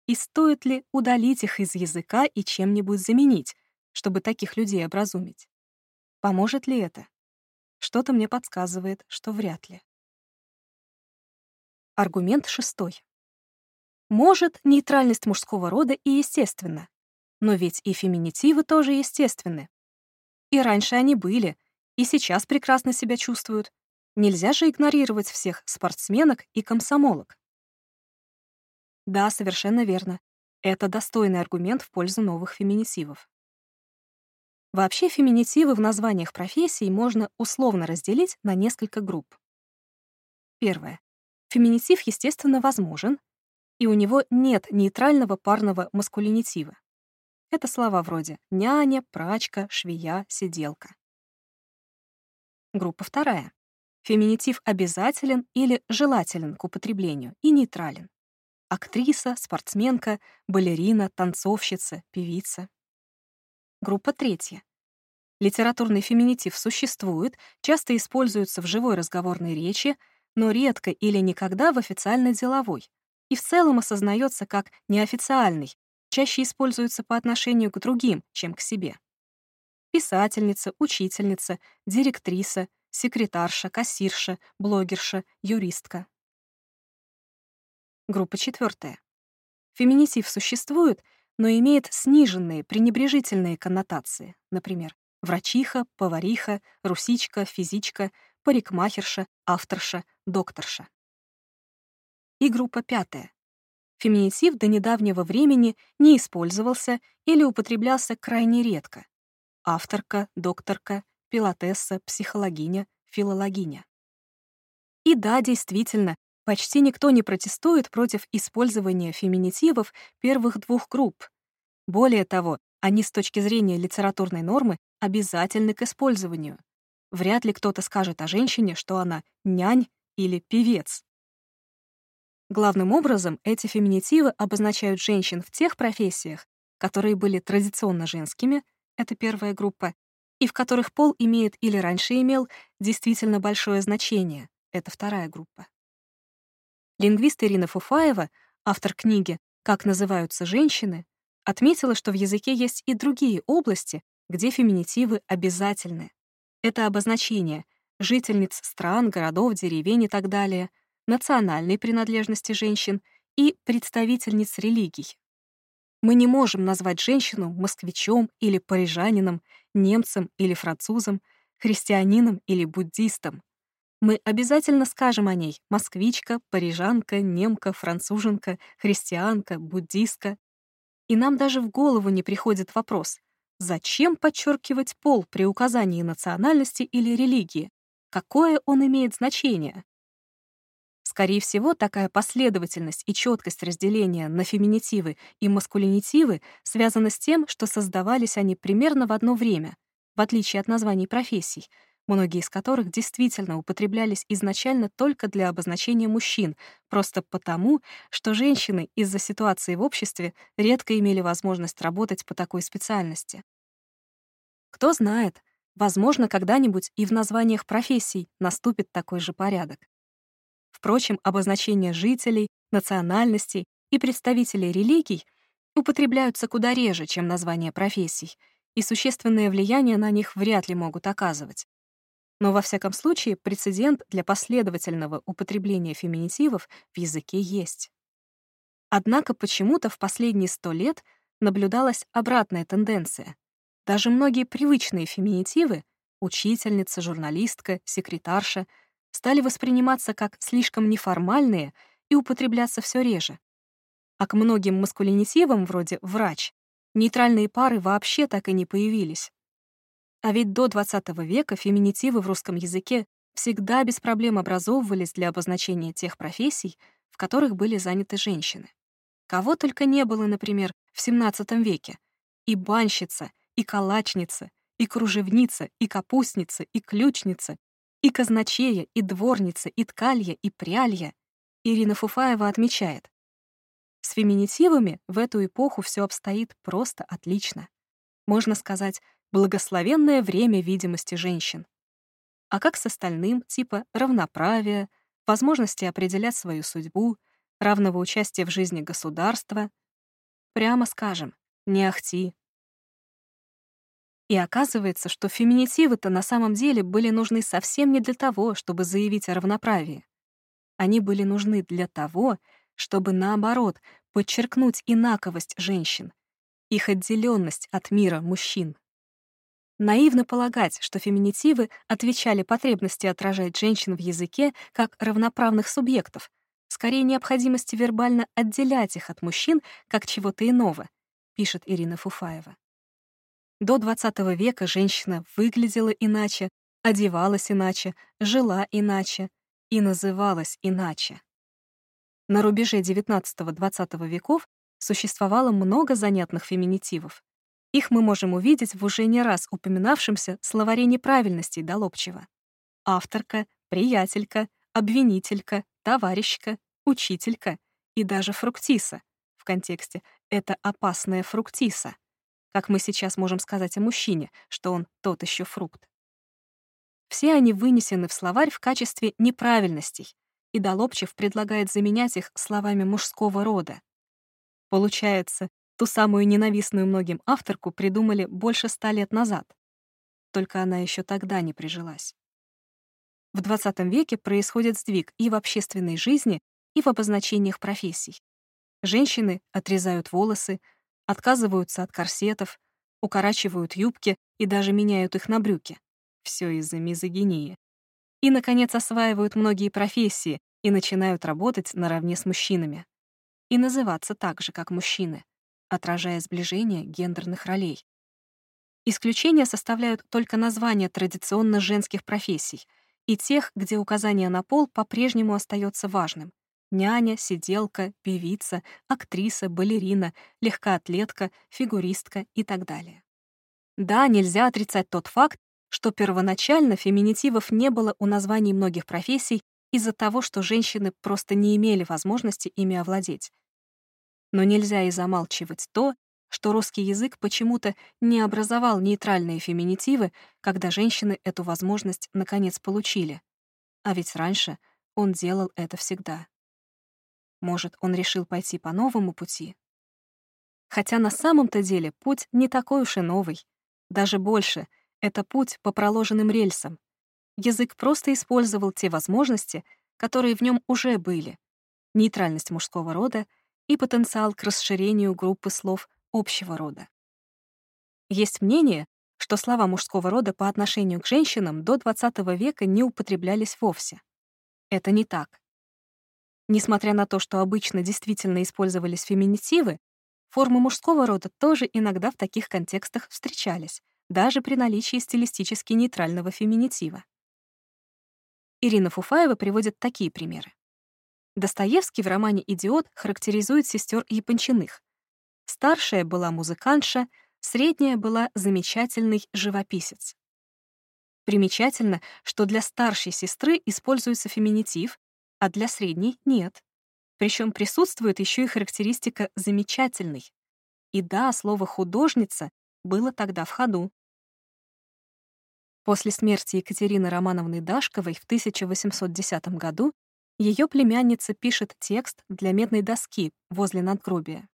S1: И стоит ли удалить их из языка и чем-нибудь заменить, чтобы таких людей образумить? Поможет ли это? Что-то мне подсказывает, что вряд ли. Аргумент шестой. Может, нейтральность мужского рода и естественна, но ведь и феминитивы тоже естественны. И раньше они были, и сейчас прекрасно себя чувствуют. Нельзя же игнорировать всех спортсменок и комсомолок. Да, совершенно верно. Это достойный аргумент в пользу новых феминитивов. Вообще феминитивы в названиях профессий можно условно разделить на несколько групп. Первое. Феминитив, естественно, возможен, и у него нет нейтрального парного маскулинитива. Это слова вроде «няня», «прачка», «швея», «сиделка». Группа вторая. Феминитив обязателен или желателен к употреблению и нейтрален актриса, спортсменка, балерина, танцовщица, певица. Группа третья. Литературный феминитив существует, часто используется в живой разговорной речи, но редко или никогда в официальной деловой, и в целом осознается как неофициальный, чаще используется по отношению к другим, чем к себе. Писательница, учительница, директриса, секретарша, кассирша, блогерша, юристка. Группа четвертая. Феминитив существует, но имеет сниженные, пренебрежительные коннотации, например, врачиха, повариха, русичка, физичка, парикмахерша, авторша, докторша. И группа пятая. Феминитив до недавнего времени не использовался или употреблялся крайне редко. Авторка, докторка, пилотесса, психологиня, филологиня. И да, действительно, Почти никто не протестует против использования феминитивов первых двух групп. Более того, они с точки зрения литературной нормы обязательны к использованию. Вряд ли кто-то скажет о женщине, что она нянь или певец. Главным образом эти феминитивы обозначают женщин в тех профессиях, которые были традиционно женскими, это первая группа, и в которых пол имеет или раньше имел действительно большое значение, это вторая группа. Лингвист Ирина Фуфаева, автор книги «Как называются женщины», отметила, что в языке есть и другие области, где феминитивы обязательны. Это обозначение жительниц стран, городов, деревень и так далее, национальной принадлежности женщин и представительниц религий. Мы не можем назвать женщину москвичом или парижанином, немцем или французом, христианином или буддистом. Мы обязательно скажем о ней москвичка, парижанка, немка, француженка, христианка, буддистка. И нам даже в голову не приходит вопрос, зачем подчеркивать пол при указании национальности или религии? Какое он имеет значение? Скорее всего, такая последовательность и четкость разделения на феминитивы и маскулинитивы связана с тем, что создавались они примерно в одно время, в отличие от названий профессий — многие из которых действительно употреблялись изначально только для обозначения мужчин, просто потому, что женщины из-за ситуации в обществе редко имели возможность работать по такой специальности. Кто знает, возможно, когда-нибудь и в названиях профессий наступит такой же порядок. Впрочем, обозначения жителей, национальностей и представителей религий употребляются куда реже, чем названия профессий, и существенное влияние на них вряд ли могут оказывать. Но во всяком случае прецедент для последовательного употребления феминитивов в языке есть. Однако почему-то в последние сто лет наблюдалась обратная тенденция. Даже многие привычные феминитивы — учительница, журналистка, секретарша — стали восприниматься как слишком неформальные и употребляться все реже. А к многим маскулинитивам, вроде «врач», нейтральные пары вообще так и не появились. А ведь до XX века феминитивы в русском языке всегда без проблем образовывались для обозначения тех профессий, в которых были заняты женщины. Кого только не было, например, в XVII веке. И банщица, и калачница, и кружевница, и капустница, и ключница, и казначея, и дворница, и ткалья, и прялья. Ирина Фуфаева отмечает, с феминитивами в эту эпоху все обстоит просто отлично. Можно сказать, благословенное время видимости женщин. А как с остальным, типа равноправия, возможности определять свою судьбу, равного участия в жизни государства? Прямо скажем, не ахти. И оказывается, что феминитивы-то на самом деле были нужны совсем не для того, чтобы заявить о равноправии. Они были нужны для того, чтобы, наоборот, подчеркнуть инаковость женщин, их отделенность от мира мужчин. Наивно полагать, что феминитивы отвечали потребности отражать женщин в языке как равноправных субъектов, скорее необходимости вербально отделять их от мужчин как чего-то иного, пишет Ирина Фуфаева. До XX века женщина выглядела иначе, одевалась иначе, жила иначе и называлась иначе. На рубеже XIX-XX веков существовало много занятных феминитивов. Их мы можем увидеть в уже не раз упоминавшемся словаре неправильностей Долобчева. Авторка, приятелька, обвинителька, товарищка, учителька и даже фруктиса. В контексте «это опасная фруктиса». Как мы сейчас можем сказать о мужчине, что он тот еще фрукт. Все они вынесены в словарь в качестве неправильностей, и Долобчев предлагает заменять их словами мужского рода. Получается, ту самую ненавистную многим авторку придумали больше ста лет назад. Только она еще тогда не прижилась. В XX веке происходит сдвиг и в общественной жизни, и в обозначениях профессий. Женщины отрезают волосы, отказываются от корсетов, укорачивают юбки и даже меняют их на брюки. Все из-за мизогинии и, наконец, осваивают многие профессии и начинают работать наравне с мужчинами. И называться так же, как мужчины, отражая сближение гендерных ролей. Исключения составляют только названия традиционно женских профессий и тех, где указание на пол по-прежнему остается важным. Няня, сиделка, певица, актриса, балерина, легкоатлетка, фигуристка и так далее. Да, нельзя отрицать тот факт, что первоначально феминитивов не было у названий многих профессий из-за того, что женщины просто не имели возможности ими овладеть. Но нельзя и замалчивать то, что русский язык почему-то не образовал нейтральные феминитивы, когда женщины эту возможность наконец получили. А ведь раньше он делал это всегда. Может, он решил пойти по новому пути? Хотя на самом-то деле путь не такой уж и новый. Даже больше — это путь по проложенным рельсам. Язык просто использовал те возможности, которые в нем уже были. Нейтральность мужского рода и потенциал к расширению группы слов общего рода. Есть мнение, что слова мужского рода по отношению к женщинам до XX века не употреблялись вовсе. Это не так. Несмотря на то, что обычно действительно использовались феминитивы, формы мужского рода тоже иногда в таких контекстах встречались, даже при наличии стилистически нейтрального феминитива. Ирина Фуфаева приводит такие примеры. Достоевский в романе «Идиот» характеризует сестер Япончиных. Старшая была музыкантша, средняя была замечательный живописец. Примечательно, что для старшей сестры используется феминитив, а для средней — нет. Причем присутствует еще и характеристика «замечательный». И да, слово «художница» было тогда в ходу. После смерти Екатерины Романовны Дашковой в 1810 году ее племянница пишет текст для медной доски возле надгробия.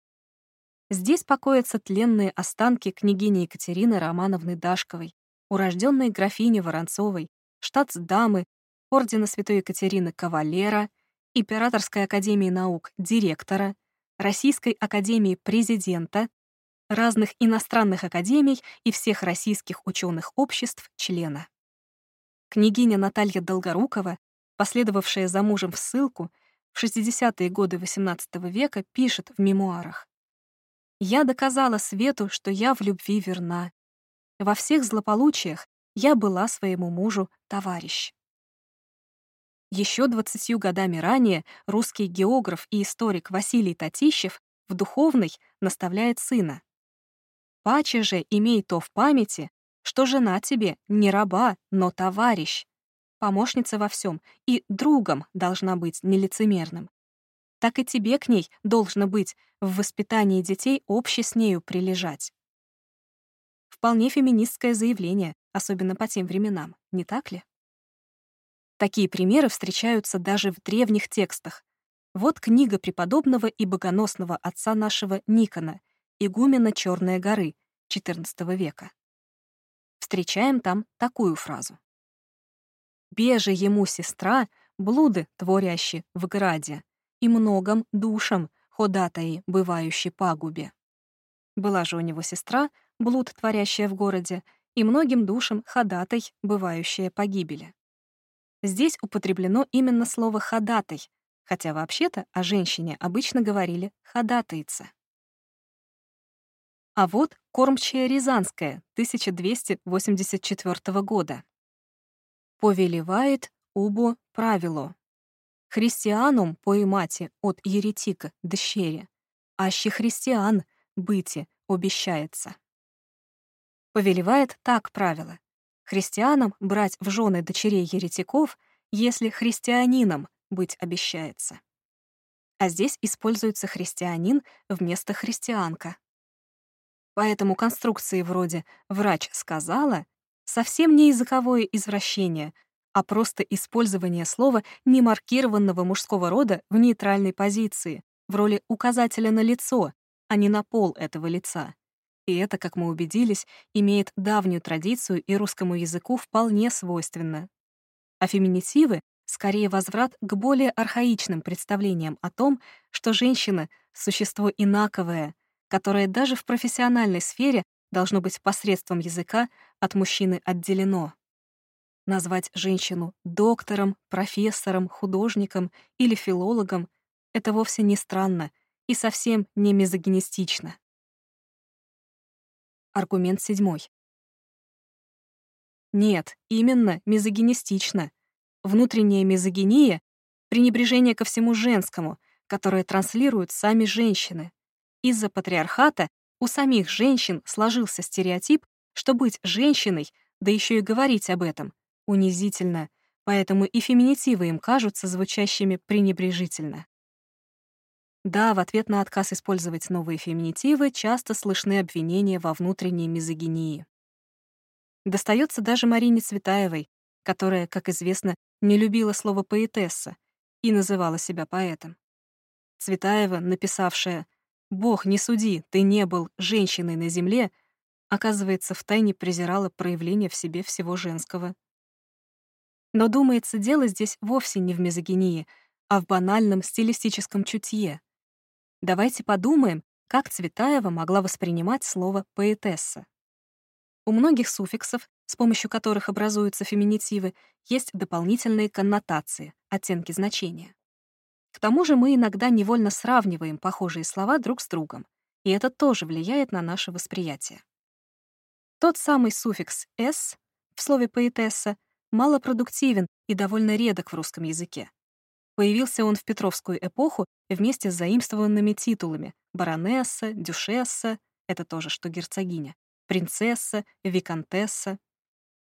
S1: Здесь покоятся тленные останки княгини Екатерины Романовны Дашковой, урожденной графини Воронцовой, штатсдамы, ордена Святой Екатерины кавалера, Императорской академии наук директора, Российской академии президента, разных иностранных академий и всех российских ученых обществ члена. Княгиня Наталья Долгорукова, последовавшая за мужем в ссылку, в 60-е годы XVIII века пишет в мемуарах «Я доказала свету, что я в любви верна. Во всех злополучиях я была своему мужу товарищ». Еще двадцатью годами ранее русский географ и историк Василий Татищев в духовной наставляет сына. Паче же имей то в памяти, что жена тебе не раба, но товарищ, помощница во всем и другом должна быть нелицемерным. Так и тебе к ней должно быть в воспитании детей обще с нею прилежать. Вполне феминистское заявление, особенно по тем временам, не так ли? Такие примеры встречаются даже в древних текстах. Вот книга преподобного и богоносного отца нашего Никона — игумена Черной горы XIV века. Встречаем там такую фразу. «Беже ему сестра, блуды творящие в граде, и многом душам ходатаи, бывающей пагубе». Была же у него сестра, блуд творящая в городе, и многим душам ходатай, бывающая погибели. Здесь употреблено именно слово «ходатай», хотя вообще-то о женщине обычно говорили «ходатайца». А вот кормчая Рязанская 1284 года. Повелевает убо правило. Христианум поимати от еретика дщере, аще христиан быти обещается. Повелевает так правило. Христианам брать в жены дочерей еретиков, если христианином быть обещается. А здесь используется христианин вместо христианка. Поэтому конструкции вроде «врач сказала» совсем не языковое извращение, а просто использование слова немаркированного мужского рода в нейтральной позиции, в роли указателя на лицо, а не на пол этого лица. И это, как мы убедились, имеет давнюю традицию и русскому языку вполне свойственно. А феминитивы — скорее возврат к более архаичным представлениям о том, что женщина — существо инаковое — которое даже в профессиональной сфере должно быть посредством языка от мужчины отделено. Назвать женщину доктором, профессором, художником или филологом — это вовсе не странно и совсем не мизогинистично. Аргумент седьмой. Нет, именно мизогинистично. Внутренняя мизогиния — пренебрежение ко всему женскому, которое транслируют сами женщины. Из-за патриархата у самих женщин сложился стереотип, что быть женщиной, да еще и говорить об этом, унизительно, поэтому и феминитивы им кажутся звучащими пренебрежительно. Да, в ответ на отказ использовать новые феминитивы часто слышны обвинения во внутренней мизогинии. Достается даже Марине Цветаевой, которая, как известно, не любила слово «поэтесса» и называла себя поэтом. Цветаева, написавшая Бог, не суди, ты не был женщиной на земле, оказывается, втайне презирала проявление в себе всего женского. Но, думается, дело здесь вовсе не в мизогинии, а в банальном стилистическом чутье. Давайте подумаем, как Цветаева могла воспринимать слово «поэтесса». У многих суффиксов, с помощью которых образуются феминитивы, есть дополнительные коннотации, оттенки значения. К тому же мы иногда невольно сравниваем похожие слова друг с другом, и это тоже влияет на наше восприятие. Тот самый суффикс «с» в слове «поэтесса» малопродуктивен и довольно редок в русском языке. Появился он в Петровскую эпоху вместе с заимствованными титулами баронесса, дюшесса — это тоже что герцогиня, принцесса, виконтесса.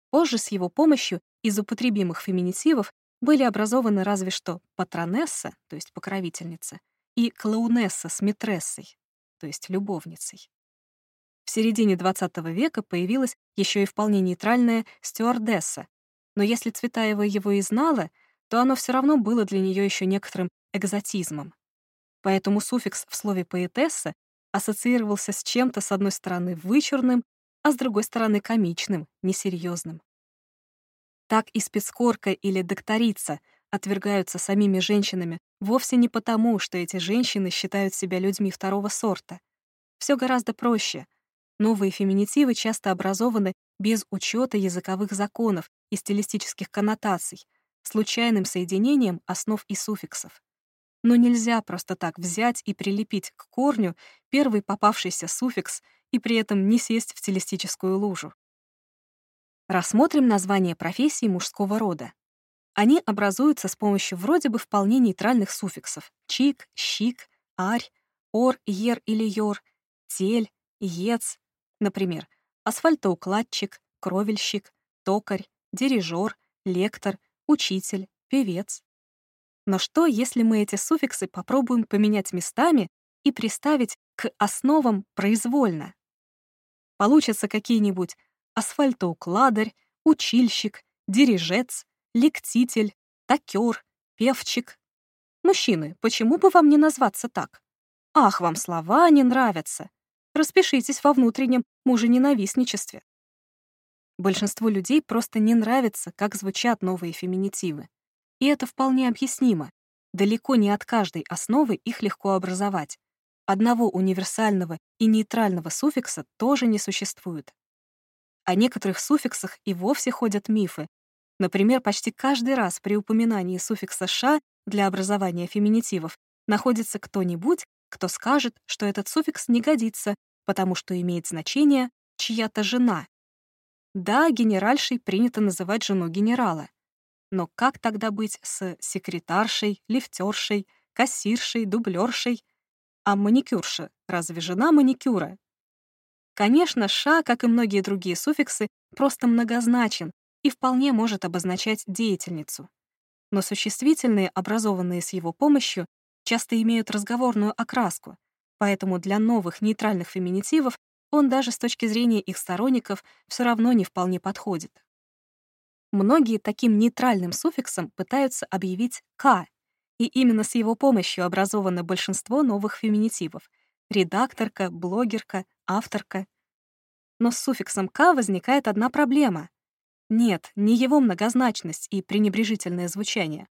S1: Позже с его помощью из употребимых феминитивов были образованы разве что патронесса, то есть покровительница, и клоунесса с митрессой, то есть любовницей. В середине XX века появилась еще и вполне нейтральная стюардесса, но если Цветаева его и знала, то оно все равно было для нее еще некоторым экзотизмом. Поэтому суффикс в слове «поэтесса» ассоциировался с чем-то, с одной стороны, вычурным, а с другой стороны, комичным, несерьезным. Так и спецкорка или докторица отвергаются самими женщинами вовсе не потому, что эти женщины считают себя людьми второго сорта. Все гораздо проще. Новые феминитивы часто образованы без учета языковых законов и стилистических коннотаций, случайным соединением основ и суффиксов. Но нельзя просто так взять и прилепить к корню первый попавшийся суффикс и при этом не сесть в стилистическую лужу. Рассмотрим названия профессий мужского рода. Они образуются с помощью вроде бы вполне нейтральных суффиксов «чик», «щик», «арь», «ор», «ер» или «йор», «тель», «ец», например, асфальтоукладчик, кровельщик, токарь, дирижер, лектор, учитель, певец. Но что, если мы эти суффиксы попробуем поменять местами и приставить к основам произвольно? Получатся какие-нибудь асфальтоукладарь, учильщик, дирижец, лектитель, такер, певчик. Мужчины, почему бы вам не назваться так? Ах, вам слова не нравятся. Распишитесь во внутреннем мужененавистничестве. Большинству людей просто не нравится, как звучат новые феминитивы. И это вполне объяснимо. Далеко не от каждой основы их легко образовать. Одного универсального и нейтрального суффикса тоже не существует. О некоторых суффиксах и вовсе ходят мифы. Например, почти каждый раз при упоминании суффикса «ша» для образования феминитивов находится кто-нибудь, кто скажет, что этот суффикс не годится, потому что имеет значение «чья-то жена». Да, генеральшей принято называть жену генерала. Но как тогда быть с секретаршей, лифтершей, кассиршей, дублершей? А маникюрша — разве жена маникюра? Конечно, «ша», как и многие другие суффиксы, просто многозначен и вполне может обозначать деятельницу. Но существительные, образованные с его помощью, часто имеют разговорную окраску, поэтому для новых нейтральных феминитивов он даже с точки зрения их сторонников все равно не вполне подходит. Многие таким нейтральным суффиксом пытаются объявить «к», и именно с его помощью образовано большинство новых феминитивов — редакторка, блогерка, авторка. Но с суффиксом «к» возникает одна проблема. Нет, не его многозначность и пренебрежительное звучание.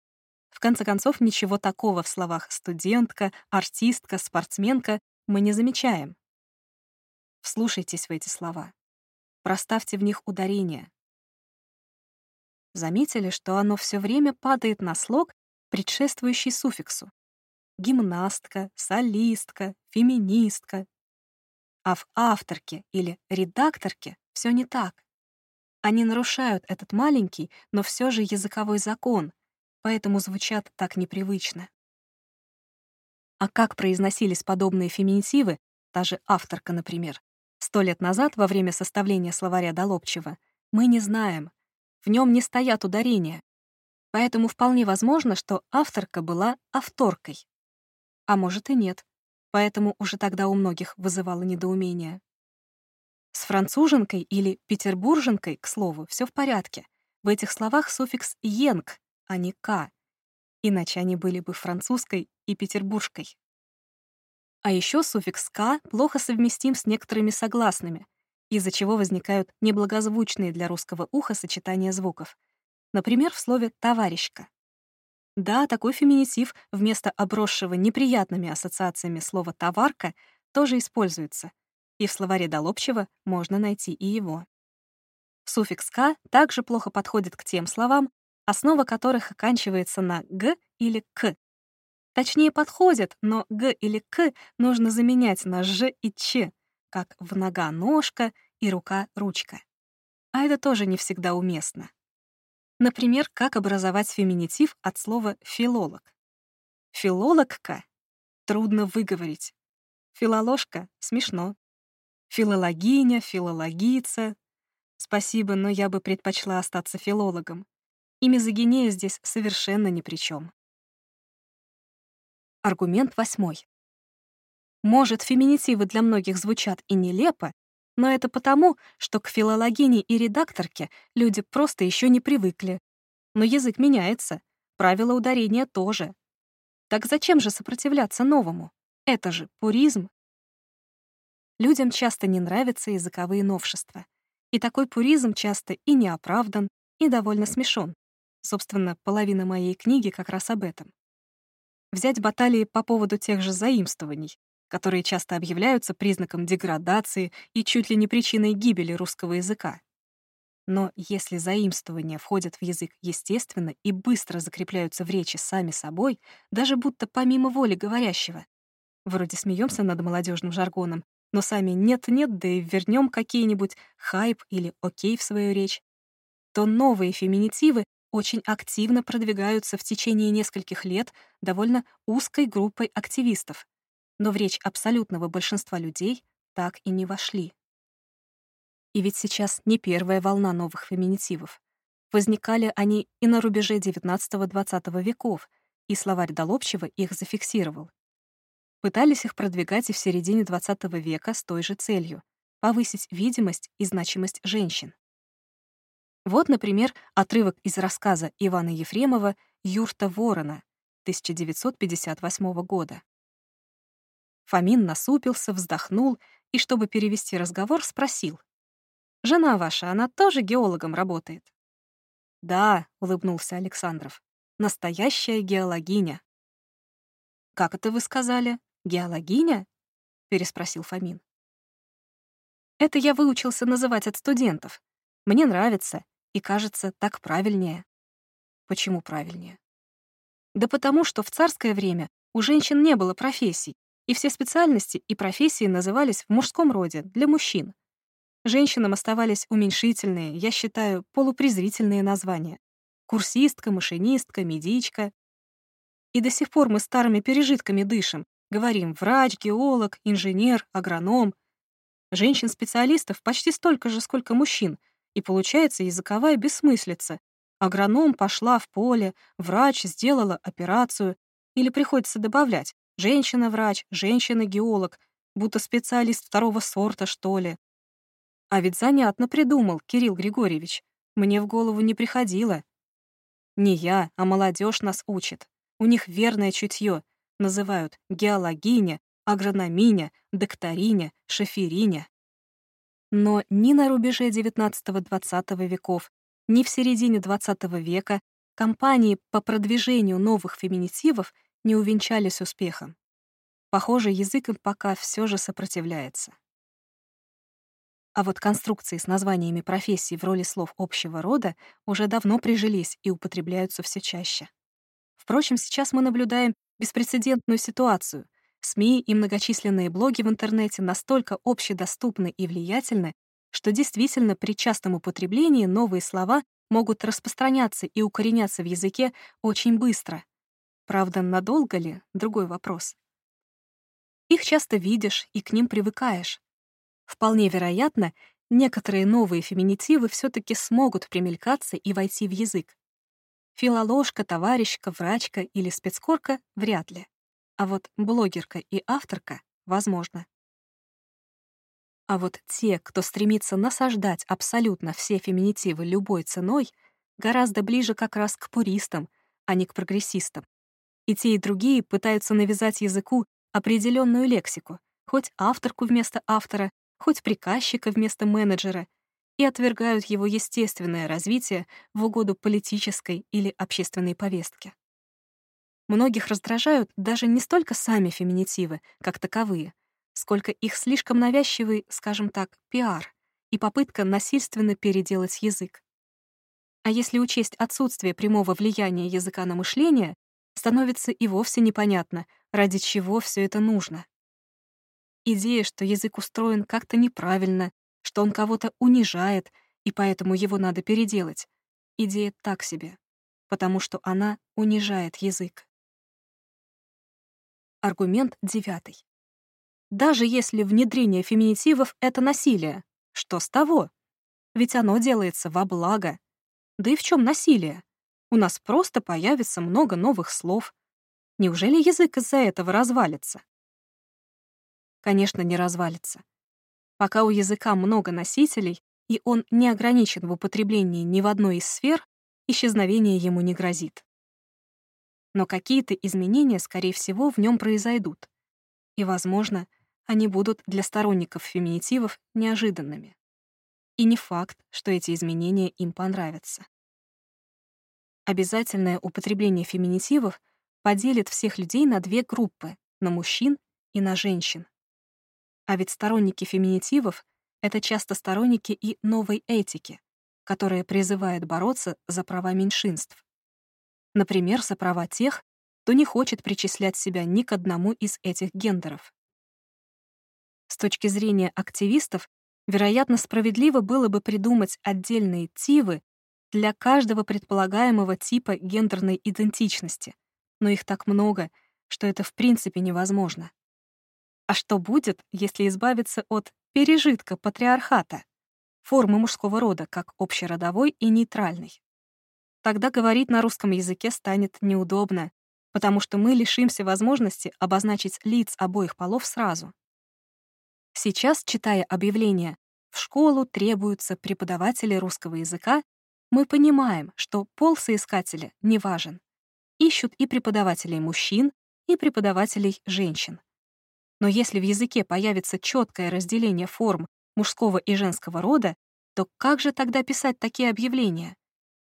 S1: В конце концов, ничего такого в словах «студентка», «артистка», «спортсменка» мы не замечаем. Вслушайтесь в эти слова. Проставьте в них ударение. Заметили, что оно все время падает на слог, предшествующий суффиксу. Гимнастка, солистка, феминистка. А в авторке или редакторке все не так. Они нарушают этот маленький, но все же языковой закон, поэтому звучат так непривычно. А как произносились подобные феминитивы, та же авторка, например, Сто лет назад, во время составления словаря Долобчева, мы не знаем. В нем не стоят ударения. Поэтому вполне возможно, что авторка была авторкой. А может и нет. Поэтому уже тогда у многих вызывало недоумение. С француженкой или петербурженкой, к слову, все в порядке. В этих словах суффикс «енг», а не «к». Иначе они были бы французской и петербургской. А еще суффикс «ка» плохо совместим с некоторыми согласными, из-за чего возникают неблагозвучные для русского уха сочетания звуков. Например, в слове «товарищка». Да, такой феминитив вместо обросшего неприятными ассоциациями слова «товарка» тоже используется, и в словаре Долобчева можно найти и его. Суффикс «ка» также плохо подходит к тем словам, основа которых оканчивается на «г» или «к», Точнее, подходит, но «г» или «к» нужно заменять на «ж» и «ч», как в «нога» — «ножка» и «рука» — «ручка». А это тоже не всегда уместно. Например, как образовать феминитив от слова «филолог». Филологка — трудно выговорить. Филоложка — смешно. Филологиня, филологица. Спасибо, но я бы предпочла остаться филологом. И мизогиния здесь совершенно ни при чем. Аргумент восьмой. Может, феминитивы для многих звучат и нелепо, но это потому, что к филологине и редакторке люди просто еще не привыкли. Но язык меняется, правила ударения тоже. Так зачем же сопротивляться новому? Это же пуризм. Людям часто не нравятся языковые новшества. И такой пуризм часто и не оправдан, и довольно смешон. Собственно, половина моей книги как раз об этом. Взять баталии по поводу тех же заимствований, которые часто объявляются признаком деградации и чуть ли не причиной гибели русского языка. Но если заимствования входят в язык естественно и быстро закрепляются в речи сами собой, даже будто помимо воли говорящего, вроде смеемся над молодежным жаргоном, но сами нет-нет, да и вернем какие-нибудь хайп или окей в свою речь, то новые феминитивы очень активно продвигаются в течение нескольких лет довольно узкой группой активистов, но в речь абсолютного большинства людей так и не вошли. И ведь сейчас не первая волна новых феминитивов. Возникали они и на рубеже XIX-XX веков, и словарь Долобчева их зафиксировал. Пытались их продвигать и в середине XX века с той же целью — повысить видимость и значимость женщин. Вот, например, отрывок из рассказа Ивана Ефремова «Юрта ворона» 1958 года. Фомин насупился, вздохнул и, чтобы перевести разговор, спросил. «Жена ваша, она тоже геологом работает?» «Да», — улыбнулся Александров, — «настоящая геологиня». «Как это вы сказали? Геологиня?» — переспросил Фомин. «Это я выучился называть от студентов. Мне нравится, и кажется, так правильнее. Почему правильнее? Да потому, что в царское время у женщин не было профессий, и все специальности и профессии назывались в мужском роде, для мужчин. Женщинам оставались уменьшительные, я считаю, полупрезрительные названия. Курсистка, машинистка, медичка. И до сих пор мы старыми пережитками дышим. Говорим врач, геолог, инженер, агроном. Женщин-специалистов почти столько же, сколько мужчин — и получается языковая бессмыслица. Агроном пошла в поле, врач сделала операцию. Или приходится добавлять «женщина-врач», «женщина-геолог», будто специалист второго сорта, что ли. А ведь занятно придумал Кирилл Григорьевич. Мне в голову не приходило. Не я, а молодежь нас учит. У них верное чутье. Называют геологиня, агрономиня, докториня, шофериня. Но ни на рубеже XIX-XX веков, ни в середине XX века кампании по продвижению новых феминитивов не увенчались успехом. Похоже, язык им пока все же сопротивляется. А вот конструкции с названиями профессий в роли слов общего рода уже давно прижились и употребляются все чаще. Впрочем, сейчас мы наблюдаем беспрецедентную ситуацию — СМИ и многочисленные блоги в интернете настолько общедоступны и влиятельны, что действительно при частом употреблении новые слова могут распространяться и укореняться в языке очень быстро. Правда, надолго ли — другой вопрос. Их часто видишь и к ним привыкаешь. Вполне вероятно, некоторые новые феминитивы все таки смогут примелькаться и войти в язык. Филоложка, товарищка, врачка или спецкорка — вряд ли. А вот блогерка и авторка — возможно. А вот те, кто стремится насаждать абсолютно все феминитивы любой ценой, гораздо ближе как раз к пуристам, а не к прогрессистам. И те, и другие пытаются навязать языку определенную лексику, хоть авторку вместо автора, хоть приказчика вместо менеджера, и отвергают его естественное развитие в угоду политической или общественной повестке. Многих раздражают даже не столько сами феминитивы, как таковые, сколько их слишком навязчивый, скажем так, пиар и попытка насильственно переделать язык. А если учесть отсутствие прямого влияния языка на мышление, становится и вовсе непонятно, ради чего все это нужно. Идея, что язык устроен как-то неправильно, что он кого-то унижает, и поэтому его надо переделать, идея так себе, потому что она унижает язык. Аргумент девятый. Даже если внедрение феминитивов — это насилие, что с того? ведь оно делается во благо. Да и в чем насилие? У нас просто появится много новых слов. Неужели язык из-за этого развалится? Конечно, не развалится. Пока у языка много носителей, и он не ограничен в употреблении ни в одной из сфер, исчезновение ему не грозит. Но какие-то изменения, скорее всего, в нем произойдут. И, возможно, они будут для сторонников феминитивов неожиданными. И не факт, что эти изменения им понравятся. Обязательное употребление феминитивов поделит всех людей на две группы — на мужчин и на женщин. А ведь сторонники феминитивов — это часто сторонники и новой этики, которая призывает бороться за права меньшинств. Например, за права тех, кто не хочет причислять себя ни к одному из этих гендеров. С точки зрения активистов, вероятно, справедливо было бы придумать отдельные тивы для каждого предполагаемого типа гендерной идентичности, но их так много, что это в принципе невозможно. А что будет, если избавиться от пережитка патриархата, формы мужского рода как общеродовой и нейтральной? Тогда говорить на русском языке станет неудобно, потому что мы лишимся возможности обозначить лиц обоих полов сразу. Сейчас, читая объявление «В школу требуются преподаватели русского языка», мы понимаем, что пол соискателя не важен. Ищут и преподавателей мужчин, и преподавателей женщин. Но если в языке появится четкое разделение форм мужского и женского рода, то как же тогда писать такие объявления?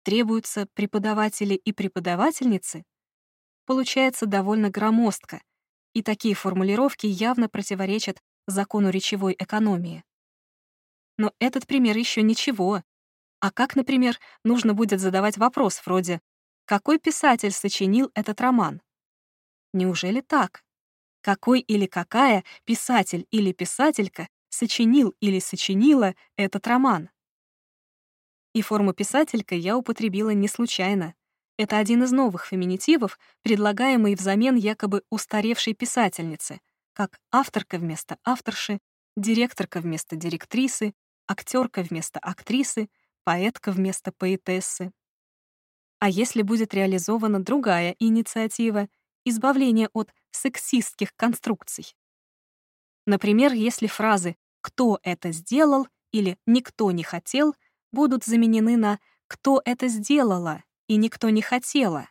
S1: Требуются преподаватели и преподавательницы, получается довольно громоздко, и такие формулировки явно противоречат закону речевой экономии. Но этот пример еще ничего. А как, например, нужно будет задавать вопрос вроде «Какой писатель сочинил этот роман?» Неужели так? Какой или какая писатель или писателька сочинил или сочинила этот роман? И форму писателька я употребила не случайно. Это один из новых феминитивов, предлагаемый взамен якобы устаревшей писательницы, как авторка вместо авторши, директорка вместо директрисы, актерка вместо актрисы, поэтка вместо поэтессы. А если будет реализована другая инициатива — избавление от сексистских конструкций? Например, если фразы «кто это сделал» или «никто не хотел» будут заменены на «кто это сделала» и «никто не хотела».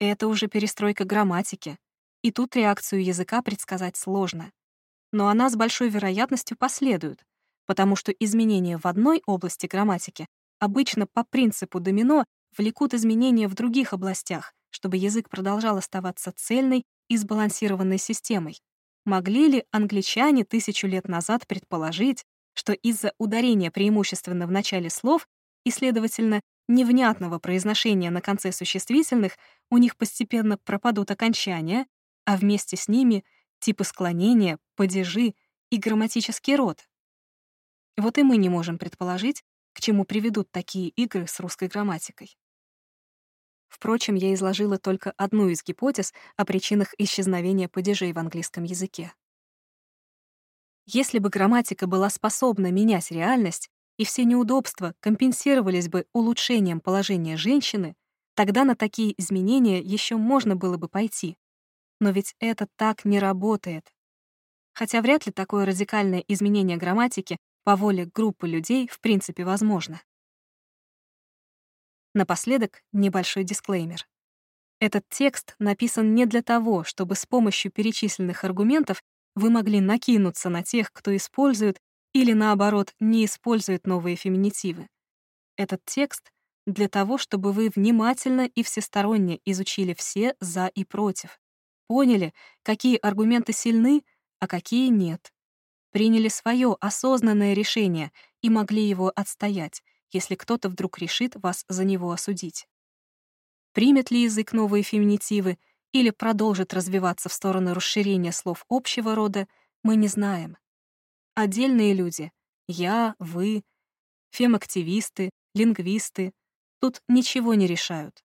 S1: Это уже перестройка грамматики, и тут реакцию языка предсказать сложно. Но она с большой вероятностью последует, потому что изменения в одной области грамматики обычно по принципу домино влекут изменения в других областях, чтобы язык продолжал оставаться цельной и сбалансированной системой. Могли ли англичане тысячу лет назад предположить, что из-за ударения преимущественно в начале слов и, следовательно, невнятного произношения на конце существительных у них постепенно пропадут окончания, а вместе с ними типы склонения, падежи и грамматический род. Вот и мы не можем предположить, к чему приведут такие игры с русской грамматикой. Впрочем, я изложила только одну из гипотез о причинах исчезновения падежей в английском языке. Если бы грамматика была способна менять реальность, и все неудобства компенсировались бы улучшением положения женщины, тогда на такие изменения еще можно было бы пойти. Но ведь это так не работает. Хотя вряд ли такое радикальное изменение грамматики по воле группы людей в принципе возможно. Напоследок небольшой дисклеймер. Этот текст написан не для того, чтобы с помощью перечисленных аргументов вы могли накинуться на тех, кто использует или, наоборот, не использует новые феминитивы. Этот текст для того, чтобы вы внимательно и всесторонне изучили все «за» и «против», поняли, какие аргументы сильны, а какие нет, приняли свое осознанное решение и могли его отстоять, если кто-то вдруг решит вас за него осудить. Примет ли язык новые феминитивы — или продолжит развиваться в сторону расширения слов общего рода, мы не знаем. Отдельные люди — я, вы, фемактивисты, лингвисты — тут ничего не решают.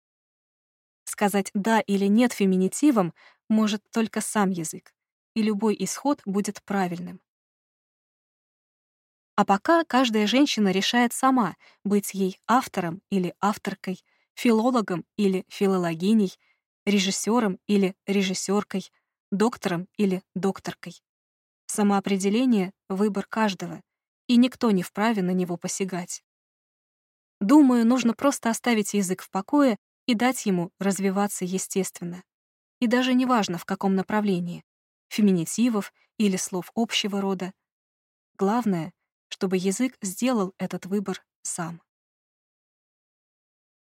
S1: Сказать «да» или «нет» феминитивом может только сам язык, и любой исход будет правильным. А пока каждая женщина решает сама, быть ей автором или авторкой, филологом или филологиней, режиссером или режиссеркой, доктором или докторкой. Самоопределение — выбор каждого, и никто не вправе на него посягать. Думаю, нужно просто оставить язык в покое и дать ему развиваться естественно. И даже неважно, в каком направлении — феминитивов или слов общего рода. Главное — чтобы язык сделал этот выбор сам.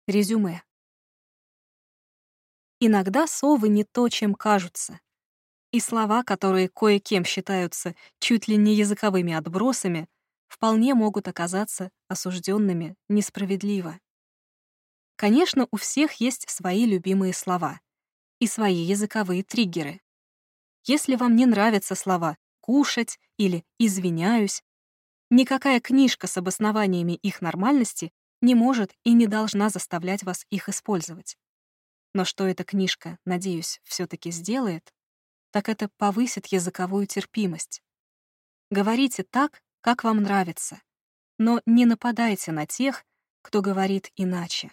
S1: Резюме. Иногда совы не то, чем кажутся. И слова, которые кое-кем считаются чуть ли не языковыми отбросами, вполне могут оказаться осужденными несправедливо. Конечно, у всех есть свои любимые слова и свои языковые триггеры. Если вам не нравятся слова «кушать» или «извиняюсь», Никакая книжка с обоснованиями их нормальности не может и не должна заставлять вас их использовать. Но что эта книжка, надеюсь, все таки сделает, так это повысит языковую терпимость. Говорите так, как вам нравится, но не нападайте на тех, кто говорит иначе.